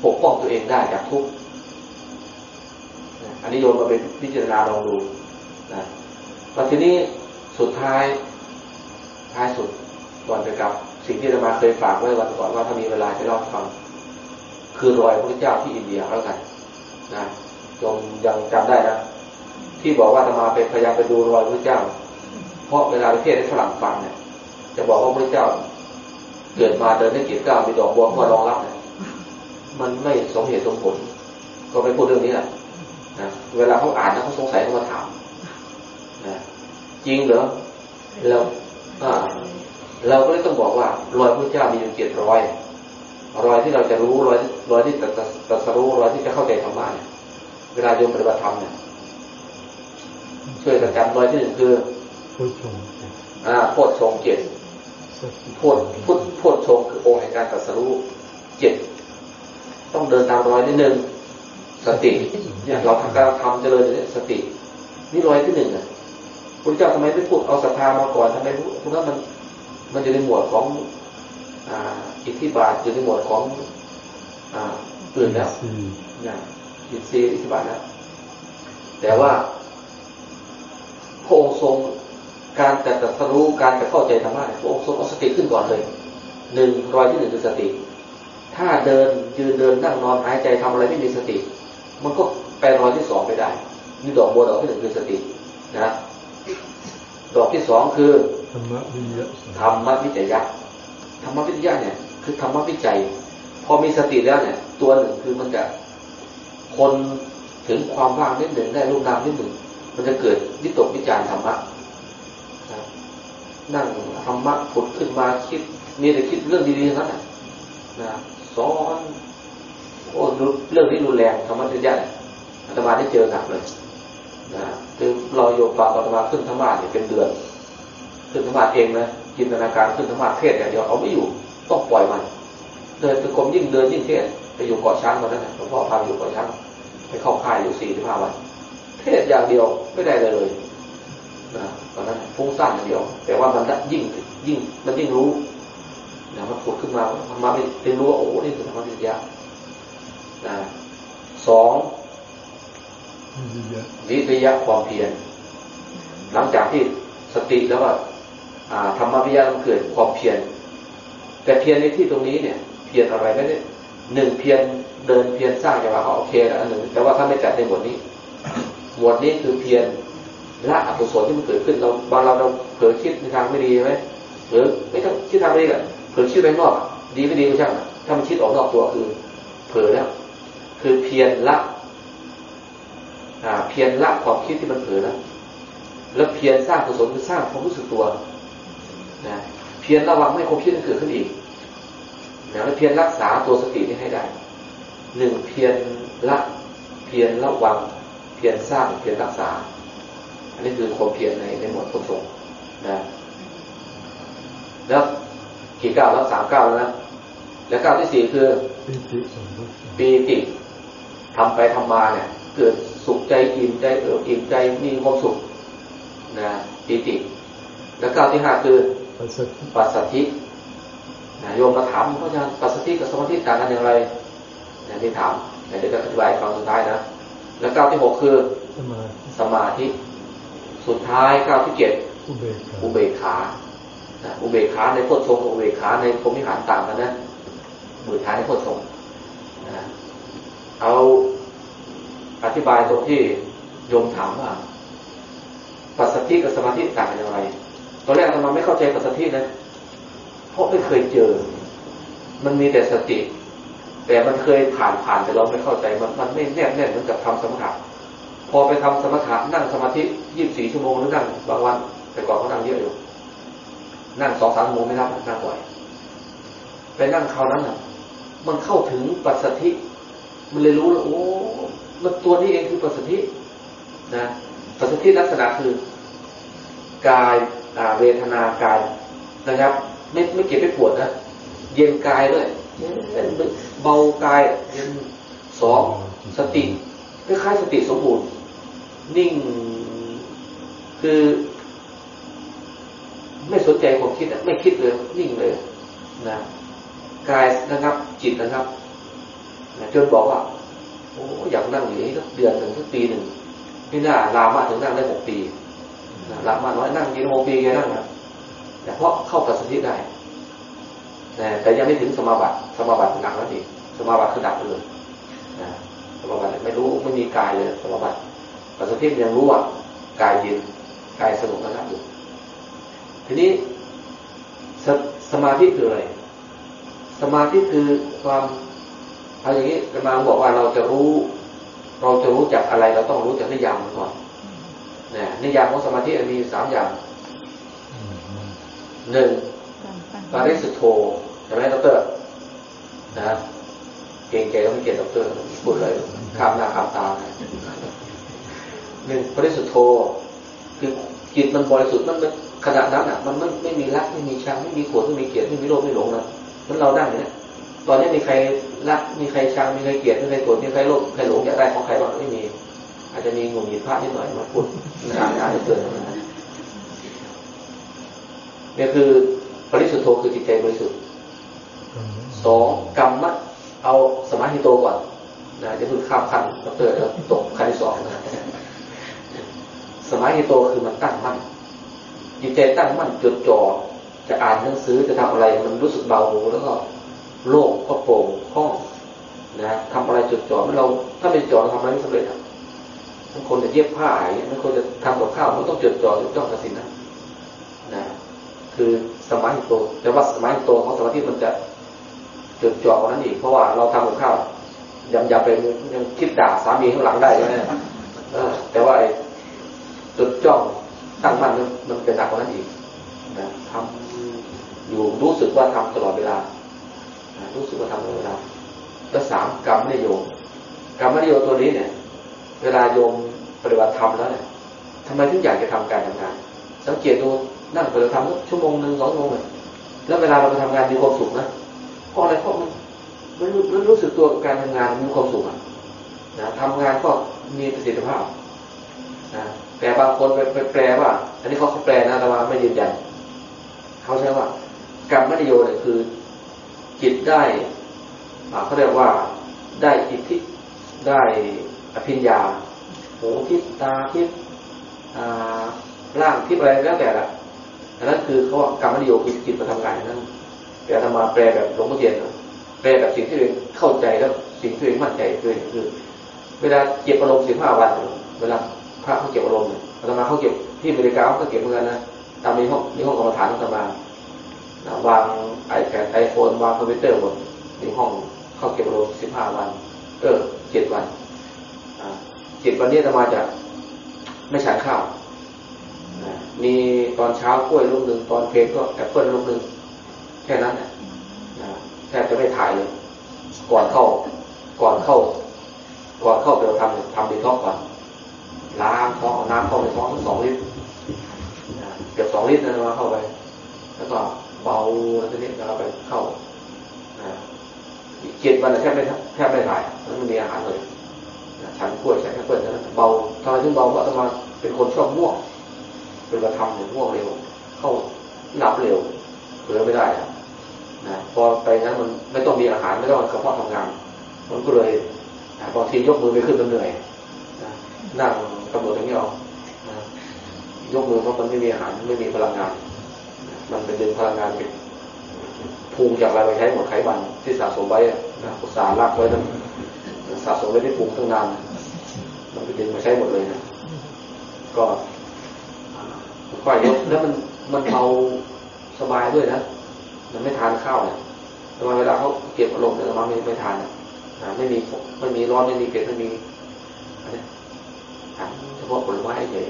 ปกป้องตัวเองได้จากทุกข์อันนี้โยนมาเป็นพิจารณาลองดูนะ มาทีนี้สุดท้าย ท้ายสุดก่อนจะกลับ สิ่งที่จะมาเคยฝากไว้วันก่อนว่าถ้ามีเวลาจะเล่าฟัง คือรอยพระเจ้าที่อินเดียแล้วกันนะยมยังจำได้นะที่บอกว่าจะมาไปพยายามไปดูรอยพระเจ้า เพราะเวลาไปเทศให้ฝรั่งฟังเนี่ย จะบอกว่าพระเจ้า เกิดมาเดินได้กี่ก้าวมีดอกบัวมารองรับเนี่ยมันไม่สมเหตุสมผล ก็ไปพูดเรื่องนี้แหละนะเวลาเขาอ่านแล้วเขาสงสัยเขามาถาม จริงเหรอเราเราก็เลยต้องบอกว่ารอยพระเจ้ามีอยู่เจ็ดรอยรอยที่เราจะรู้รอยรอยที่ตัดสรู้รอยที่จะเข้าใจธรรมะเนี่ยเวลาโยมปฏิบัติธรรมเนี่ยช่วยกันจำรอยที่หนึ่งคือผู้ชมอ่าโพชฌงเจ็ดโพชพุทโพชฌงคือองค์แห่งการตัดสรู้เจ็ดต้องเดินตามรอยนิดนึงสติ เนี่ยเราทำการทำเจริญเนี่ยสติ นี่รอยที่หนึ่งอะ พระเจ้าทำไมไม่พูดเอาศรัทธามาก่อนทำไมพวกนั้นมันมันอยู่ในหมวดของอ่าอิทธิบาทอยู่ในหมวดของอ่าอื่นแล้วนะอินทรีย์อิทธิบาทแล้วแต่ว่าพระองค์ทรงการจะตรัสรู้การจะเข้าใจธรรมะพระองค์ทรงเอาสติขึ้นก่อนเลยหนึ่งรอยที่หนึ่งคือสติ ถ้าเดินยืนเดินนั่งนอนหายใจทำอะไรไม่มีสติ มันก็ไปรอยที่สองไปได้นี่ดอกบัวดอกที่หนึ่งคือสตินะ ดอกที่สองคือธรรมวิจยะธรรมวิจยะธรรมวิจยะเนี่ยคือธรรมวิจัย พอมีสติแล้วเนี่ย ตัวหนึ่งคือมันจะคนถึงความว่างนิดหนึ่งได้รูปนามนิดหนึ่งมันจะเกิดวิตกวิจารธรรมะนั่งธรรมะผุดขึ้นมาคิดมีแต่คิดเรื่องดีๆนั้นนะสอนโอ้เรื่องที่รุนแรงธรรมะวิจยะอาตมาได้เจอหนักเลย นะคือเราโยมฟังอาตมาขึ้นธรรมะเนี่ยเป็นเดือน ขึ้นธรรมะเองนะจินตนาการขึ้นธรรมะเทศอย่างเดียวเอาไม่อยู่ต้องปล่อยมัน เดินตะกรมยิ่งเดินยิ่งเทศไปอยู่เกาะช้างตอนนั้นหลวงพ่อพาไปอยู่เกาะช้างไปเข้าค่ายอยู่สี่ถึงห้าวัน เทศอย่างเดียวไม่ได้เลยนะตอนนั้นฟุ้งซ่านอย่างเดียว แต่ว่ามันยิ่งยิ่งมันยิ่งรู้นะมันผุดขึ้นมามันมาเป็นรู้ว่าโอ้นี่คือธรรมะวิทยานะสอง วิทยาความเพียรหลังจากที่สติแล้วว่าธรรมวิทยาต้องเกิดความเพียรแต่เพียรในที่ตรงนี้เนี่ย เพียรอะไรไม่ได้หนึ่งเพียรเดินเพียรสร้างอย่างว่าเขาโอเคแล้วอันหนึ่งแต่ว่าถ้าไม่จัดในหมวดนี้ หมวดนี้คือเพียรละอกุศลที่มันเกิดขึ้นเราบางเราเราเผลอคิดในทางไม่ดีไหมหรือไม่ต้องคิดทางไม่ดีแหละเผลอคิดไปนอก ดีไม่ดีก็ช่างถ้ามันคิดออกนอกตัวคือ เผลอแล้ว คือเพียรละ เพียรละความคิดที่มันเผลอแล้วแล้วเพียรสร้างกุศลคือสร้างความรู้สึกตัวนะเพียรระวังไม่ความคิดมันเกิดขึ้นอีกนะแล้วเพียรรักษาตัวสตินี้ให้ได้หนึ่งเพียรละเพียรระวัง เพียรสร้างเพียรรักษา อันนี้คือความเพียรในในหมวดพุทธงนะแล้วกี่ก้าวแล้วสามก้าวแล้วนะแล้วก้าวที่สี่คือปีติทำไปทำมาเนี่ย เกิด สุขใจอิ่มใจเอิบอิ่มใจมีความสุขนะปีติ แล้วก้าวที่ห้าคือปัสสัทธินะโยมมาถามพระอาจารย์ปัสสัทธิกับสมาธิต่างกันอย่างไรนะที่ถามเดี๋ยวจะอธิบายฟังสุดท้ายนะแล้วก้าวที่หกคือสมาธิ สุดท้ายก้าวที่เจ็ดอุเบกขาอุเบกขานะอุเบกขาในโพชฌงค์กับอุเบกขาในพรหมิหารต่างกันนะอุเบกขาในโพชฌงค์นะเอา อธิบายตรงที่โยมถามว่าปัสสติกับสมาธิต่างกันอย่างไร ตอนแรกอาตมาไม่เข้าใจปัสสตินะ เพราะไม่เคยเจอ มันมีแต่สติ แต่มันเคยผ่านผ่านแต่เราไม่เข้าใจ มันมันไม่แนบแน่เหมือนกับทำสมถะพอไปทำสมถะนั่งสมาธิยี่สิบสี่ชั่วโมงหรือนั่งบางวัน แต่ก่อนเขานั่งเยอะอยู่ นั่งสองสามชั่วโมงไม่นับนั่งบ่อยไปนั่งคราวนั้นอะ มันเข้าถึงปัสสติมันเลยรู้แล้วโอ้ มันตัวนี้เองคือปัสสตินะปัสสติลักษณะคือกายเวทนากายนะครับ ไม่ไม่เก็บไม่ปวดนะเย็นกายด้วยเบากายเย็นสองสติคล้ายๆสติสมบูรณ์ นิ่งคือ ไม่สนใจความคิดไม่คิดเลย นิ่งเลยนะกายนะครับ จิตนะครับจนบอกว่า โอ้อยากนั่งอย่างนี้สักเดือนหนึ่งสักปีหนึ่งไม่น่าลามาถึงนั่งได้หกปีลามาน้อยนั่งยี่หกปีแกนั่งนะแต่เพราะเข้าปัสสติได้แต่ยังไม่ถึงสมาบัติสมาบัติหนักแล้วดิสมาบัติคือดับเลยสมาบัติไม่รู้ไม่มีกายเลยสมาบัติปัสสติยังรู้ว่ากายเย็นกายสงบระงับอยู่ทีนี้สสมาธิคืออะไร สมาธิคือความ เอาอย่างนี้กำลังบอกว่าเราจะรู้ เราจะรู้จักอะไร เราต้องรู้จักนิยามก่อนนะนิยามของสมาธิมีสามอย่างหนึ่งปาริสุทโธใช่ไหมดรนะเก่งใจต้องเกียรติดรพูดเลยข้ามหน้าข้ามตาหนึ่งปาริสุทโธคือจิตมันบริสุทธิ์มันขณะนั้นอะ มันไม่ไม่มีรักไม่มีชังไม่มีขวดไม่มีเกียรติไม่มีโลภไม่หลงนะมันเรานั่งอย่างนี้ ตอนนี้มีใครรักมีใครชังมีใครเกลียดมีใครโกรธมีใครโลภใครหลงอยากได้ของใครบ้างไม่มี อาจจะมีงุนหงิดพลาดนิดหน่อยมาพูดนะอาจจะเกินนะเนี่ยคือปริสุทธโธคือจิตใจบริสุทธิ์สองกรรมะเอาสมาธิโตก่อนนะจะพูดข้ามขั้นดรแล้วตกขั้นที่สองนะสมาธิโตคือมันตั้งมั่นจิตใจตั้งมั่นจดจ่อจะอ่านหนังสือจะทำอะไรมันรู้สึกเบาหูแล้วก็ โล่งก็โปร่งคล่องนะทำอะไรจดจ่อไม่เราถ้าไม่จ่อทำอะไรไม่สำเร็จอะบางคนจะเย็บผ้าอย่างเงี้ยบางคนจะทำกับข้าวมันต้องจดจ่อจดจ้องกับสิ่งนั้นะคือสมาธิโตแต่ว่าสมาธิโตของสมาธิมันจะจดจ่อกว่านั้นอีกเพราะว่าเราทำกับข้าวยำยำไปยังคิดด่าสามีข้างหลังได้ใช่ไหมแต่ว่าไอ้จดจ้องตั้งมั่นมันเป็นหนักกว่านั้นอีกนะทำอยู่รู้สึกว่าทำตลอดเวลา รู้สึกว่าทำตลอดเวลาแล้วสามกรรมนิยมกรรมนิยมตัวนี้เนี่ย เวลาโยมปฏิบัติธรรมแล้วเนี่ยทำไมถึงอยากจะทำการทำงาน สังเกตดูนั่งปฏิบัติธรรมชั่วโมงหนึ่งสองชั่วโมงเลยแล้วเวลาเราไปทำงานมีความสุขนะเพราะอะไรเพราะมันมันรู้สึกตัวกับการทำงานมีความสุขอะนะทำงานก็มีประสิทธิภาพนะแต่บางคนไปไปแปลว่า อันนี้เขาเขาแปลนะแต่ว่าไม่ยืนยันเขาใช้ว่ากรรมมนิโยเนี่ยคือ จิตได้เขาเรียกว่าได้อิทธิได้อภิญญาหูทิพตาทิพร่างทิพอะไรแล้วแต่ละอันนั้นคือเขากรรมนิโยคือจิตมาทำงานนั้นแต่ธรรมาแปลแบบหลวงพ่อเทียนแปลแบบสิ่งที่เองเข้าใจแล้วสิ่งที่เองมั่นใจตัวเองคือ เวลาเก็บอารมณ์สิบห้าวัน เวลาพระเขาเก็บอารมณ์ธรรมาเขาเก็บที่อเมริกาเขาเก็บเหมือนกันนะตามมีห้องมีห้องกรรมฐานของธรรมา วางไอแพดไอโฟนวางคอมพิวเตอร์หมดในห้องเข้าเก็บอารมสิบห้าวัน เออเจ็ดวันเจ็ดวันนี้ธรรมาจะไม่ฉันข้าวมีตอนเช้ากล้วยลูกหนึ่งตอนเพลก็แอปเปิลลูกหนึ่งแค่นั้นนะแทบจะไม่ถ่ายเลย ก่อนเข้า ก่อนเข้า ก่อนเข้าไปเราทำทำดีท้องก่อนล้างท้องน้ำเข้าในท้องทั้งสองลิตรเกือบสองลิตรนะมาเข้าไป แล้วก็ เบาแล้วทีนี้เราไปเข้าเจ็ดวันแทบไม่แทบไม่ถ่ายแล้วมันมีอาหารเลยฉันกล้วยฉันแอปเปิลนั้นเบาทำไมถึงเบาเพราะอามาเป็นคนชอบม่วงเป็นกระทำเนี่ยง่วงเร็ว เข้าหลับเร็วเผลอไม่ได้นะพอไปนั้นมันไม่ต้องมีอาหารไม่ต้องกระเพาะทำงาน มันก็เลยบางทียกมือไม่ขึ้นมันเหนื่อยนั่งกำหนดอย่างนี้เอายกมือเพราะมันไม่มีอาหารไม่มีพลังงาน มันเป็นดึงพลังงานไปพุงจากอะไรไปใช้หมดไขมันที่สะสมไว้นะอุตสาห์รักไว้นั้นสะสมไว้ที่พุงตั้งนานมันไปดึงมาใช้หมดเลยนะก็ค่อยยกแล้วมันมันเบาสบายด้วยนะมันไม่ทานข้าวเนี่ยแต่เวลาเขาเก็บอารมณ์เนี่ยมันไม่ไม่ทานนะไม่มีไม่มีร้อนไม่มีเผ็ดไม่มีอะไรเฉพาะผลไม้เฉย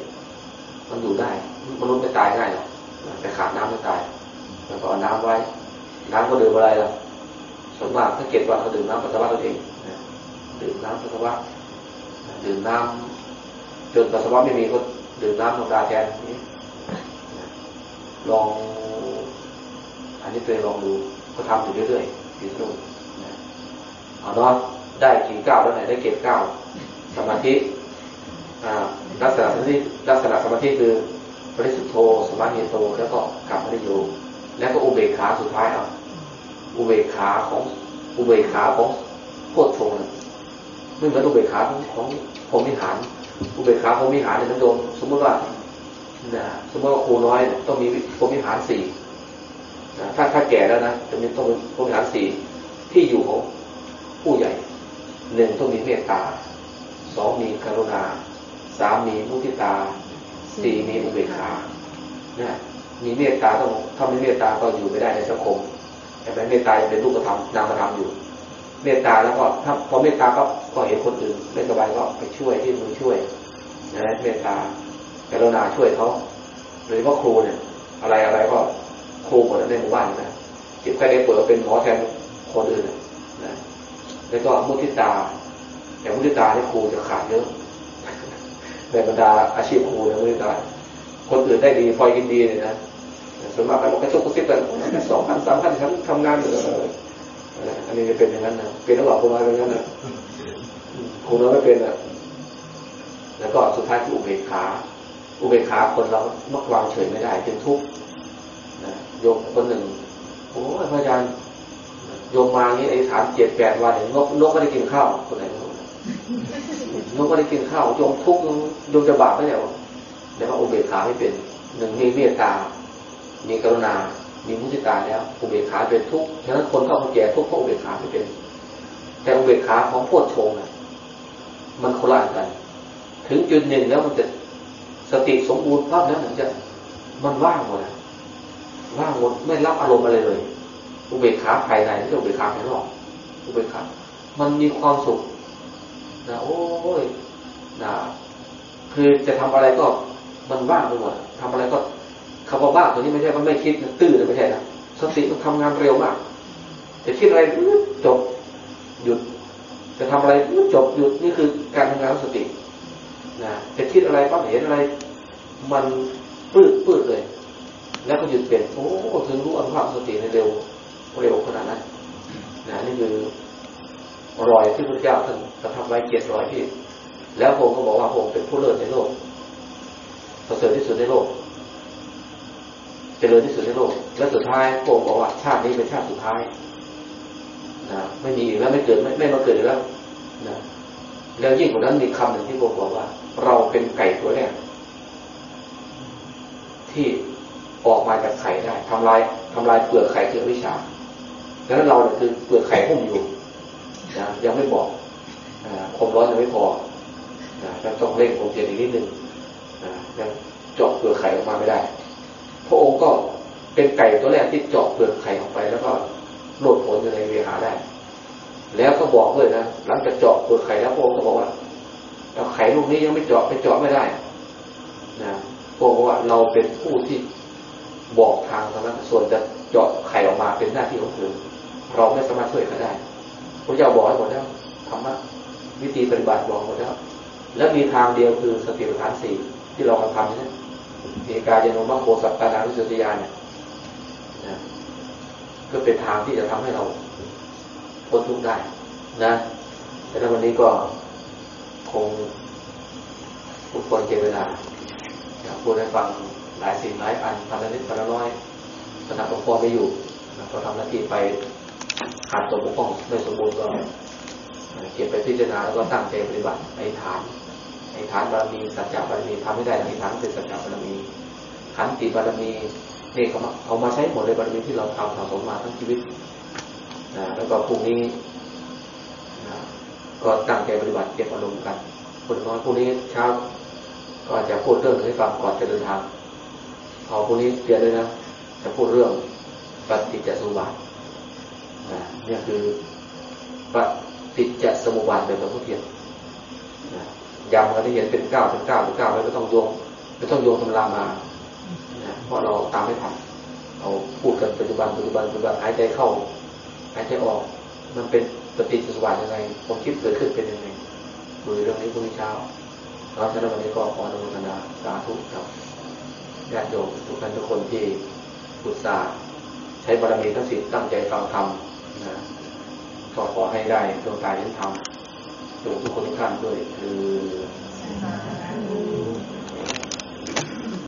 มันอยู่ได้มนุษย์ไม่ตายง่ายหรอก แต่ขาดน้ำไม่ตายแล้วก็เอาน้ำไว้ น้ำก็ดื่มอะไรล่ะส่วนมากถ้าเก็บวันก็ดื่มน้ำปัสสาวะตัวเองดื่มน้ำปัสสาวะดื่มน้ำจนปัสสาวะไม่มีก็ดื่มน้ำธรรมดาแทนนี้ลอง อันนี้ตัวเองลองดูก็ทำอยู่เรื่อยๆอยู่นู่นเอาเนาะได้กี่ก้าวแล้วไหนได้เก็บก้าวสมาธิลักษณะสมาธิลักษณะสมาธิคือ ปริสุทโธสมาธิโต แล้วก็กลับมาได้อยู่แล้วก็อุเบกขาสุดท้ายเอาอุเบกขาของอุเบกขาของโคตรชงไม่เหมือนอุเบกขาของของพรมิหาร อุเบกขาพรมิหารเนี่ยมันโดนสมมติว่านะสมมติว่าครูน้อยต้องมีพรมิหารสี่นะถ้าถ้าแก่แล้วนะจะมีต้องมีพรมิหารสี่ที่อยู่ของผู้ใหญ่หนึ่งต้องมีเมตตาสองมีกรุณาสามมีมุทิตา สี่มีอุเบกขาเนี่ยมีเมตตาต้องถ้าไม่เมตตาก็อยู่ไม่ได้ในสังคมแต่ไม่เมตตาเป็นรูปธรรมนามธรรมอยู่ เมตตาแล้วก็ถ้าพอเมตตาก็ก็เห็นคนอื่นไม่สบายก็ไปช่วยที่มือช่วยนะเมตตากรุณาช่วยเขาหรือว่าครูเนี่ย อะไรอะไรก็ครูหมดในหมู่บ้านนะจิตใครได้เปิดเป็นหมอแทนคนอื่นนะแล้วก็มุทิตาแต่มุทิตาที่ครูจะขาดเยอะ ในบรรดาอาชีพครูเนี่ยมุทิตาคนอื่นได้ดีพอยินดีเลยนะส่วนมากเราก็ชกกระซิบกันสองพันสามพันฉันทำงานอยู่อันนี้จะเป็นอย่างนั้นนะเป็นระหว่างคนน้อยเป็นอย่างนั้นนะคนน้อยไม่เป็นอะแล้วก็สุดท้ายคืออุเบกขา อุเบกขาคนเรามักวางเฉยไม่ได้เป็นทุกข์นะโยมคนหนึ่งโอ้ยพระอาจารย์โยมมางี้ไอ้ฐานเจ็ดแปดวันนกนกไม่ได้กินข้าวคนไหน นกไม่ได้กินข้าวโยมทุกข์โยมจะบาปไม่ได้หรอแล้วก็อุเบกขาไม่เป็นหนึ่งมีเมตตา มีกรุณา มีมุทิตาแล้วอุเบกขาเป็นทุกข์ฉะนั้นคนเข้ามาแก่ทุกข์เพราะอุเบกขาไม่เป็น แต่อุเบกขาของโพชฌงค์มันโคละกัน ถึงจุดหนึ่งแล้วมันจะสติสมบูรณ์ปั๊บแล้วมันจะมันว่างหมดว่างหมดไม่รับอารมณ์อะไรเลย อุเบกขาภายในไม่ใช่อุเบกขาภายนอกอุเบกขา มันมีความสุข นะโอ้ยนะคือจะทำอะไรก็มันว่างไปหมดทำอะไรก็คำว่าว่างตัวนี้ไม่ใช่ว่าไม่คิดตื้อเลยไม่ใช่นะสติมันทำงานเร็วมาก จะคิดอะไรจบหยุด จะทำอะไรจบหยุดนี่คือการทำงานของสตินะจะคิดอะไรก็เห็นอะไร มันปื้ดปื้ดเลย แล้วก็หยุดเปลี่ยนโอ้ถึงรู้อนุภาพสติในเร็วเร็วขนาดนั้นนะนี่คือ รอยที่พระเจ้าท่านกระทำไว้เจ็ดรอยที่ แล้วพระองค์ก็บอกว่าพระองค์เป็นผู้เลิศในโลกประเสริฐที่สุดในโลกเจริญที่สุดในโลก และสุดท้ายพระองค์บอกว่าชาตินี้เป็นชาติสุดท้ายนะไม่มีอีกแล้วไม่เกิดไม่ไม่มาเกิดอีกแล้วนะแล้วยิ่งกว่านั้นมีคำหนึ่งที่พระองค์บอกว่า เราเป็นไก่ตัวแรกที่ออกมาจากไข่ได้ทำลายทำลายเปลือกไข่คือวิชาดังนั้นเราเนี่ยคือเปลือกไข่หุ้มอยู่ นะยังไม่บอกความร้อนยังไม่พอนะต้องเร่งคมเพียรอีกนิดนึงยังเจาะเปลือกไข่ออกมาไม่ได้ พระองค์ก็เป็นไก่ตัวแรกที่เจาะเปลือกไข่ออกไป แล้วก็โหลดผลอยู่ในเวหาได้ แล้วก็บอกเลยนะหลังจากเจาะเปลือกไข่แล้วพระองค์ก็บอกว่าเราไข่ลูกนี้ยังไม่เจาะไปเจาะไม่ได้นะพระองค์ว่าเราเป็นผู้ที่บอกทางเท่านั้นส่วนจะเจาะไข่ออกมาเป็นหน้าที่ของเธอเราไม่สามารถช่วยเขาได้ พระเจ้าบอกให้หมดแล้วธรรมะวิธีปฏิบัติบอกหมดแล้ว แล้วมีทางเดียวคือสติปัฏฐานสี่ที่เรากำทำนี่เอกายโนมัคโคสัปตานาวิสุทธิยานเนี่ยนะก็เป็นทางที่จะทำให้เราพ้นทุกข์ได้ นะแต่วันนี้ก็คงทุกคนเก็บเวลาอยากพูดให้ฟังหลายสิ่งหลายอันทำละนิดทำละน้อยขณะหลวงพ่อไม่อยู่นะก็ทำหน้าที่ไป ขาดตัวปกป้องไม่สมบูรณ์ก็เก็บไปพิจารณาแล้วก็ตั้งใจปฏิบัติในฐานไอ้ฐานบารมีสัจจะบารมีทำไม่ได้ในฐานเป็นสัจจะบารมีขันติบารมีเนี่ยเขามาเอามาใช้หมดเลยบารมีที่เราทำสะสมมาทั้งชีวิตนะแล้วก็พรุ่งนี้นะก็ตั้งใจปฏิบัติเก็บอารมณ์กันคนน้อยพรุ่งนี้เช้าก็จะพูดเรื่องให้ฟังก่อนจะเดินทางเอาพรุ่งนี้เตรียมเลยนะจะพูดเรื่องปฏิจจสมุปบาท นะนี่คือปฏิจจสมุปบาทแบบหลวงพ่อเทียนะย้ำกันที่เห็นเป็นเก้าเป็นเก้าเป็นเก้าแล้วก็ต้องโยงไม่ต้องโยงตำรามานะเพราะเราตามไม่ทันเราพูดกันปัจจุบันปัจจุบันปัจจุบันหายใจเข้าหายใจออก มันเป็นปฏิจจสมุปบาทยังไงผมคิดเกิดขึ้นเป็นยังไงดูเรื่องนี้พรุ่งนี้เช้าเราฉะนั้วันนี้ก็ขออนุโมทนาสาธุครับญาติโยมทุกท่านทุกคนที่อุตส่าห์ใช้บารมีทั้งสิบตั้งใจฟังธรรม นะก็ขอให้ได้ดวงตาเห็นธรรมจงทุกคนทุกท่านด้วยคือ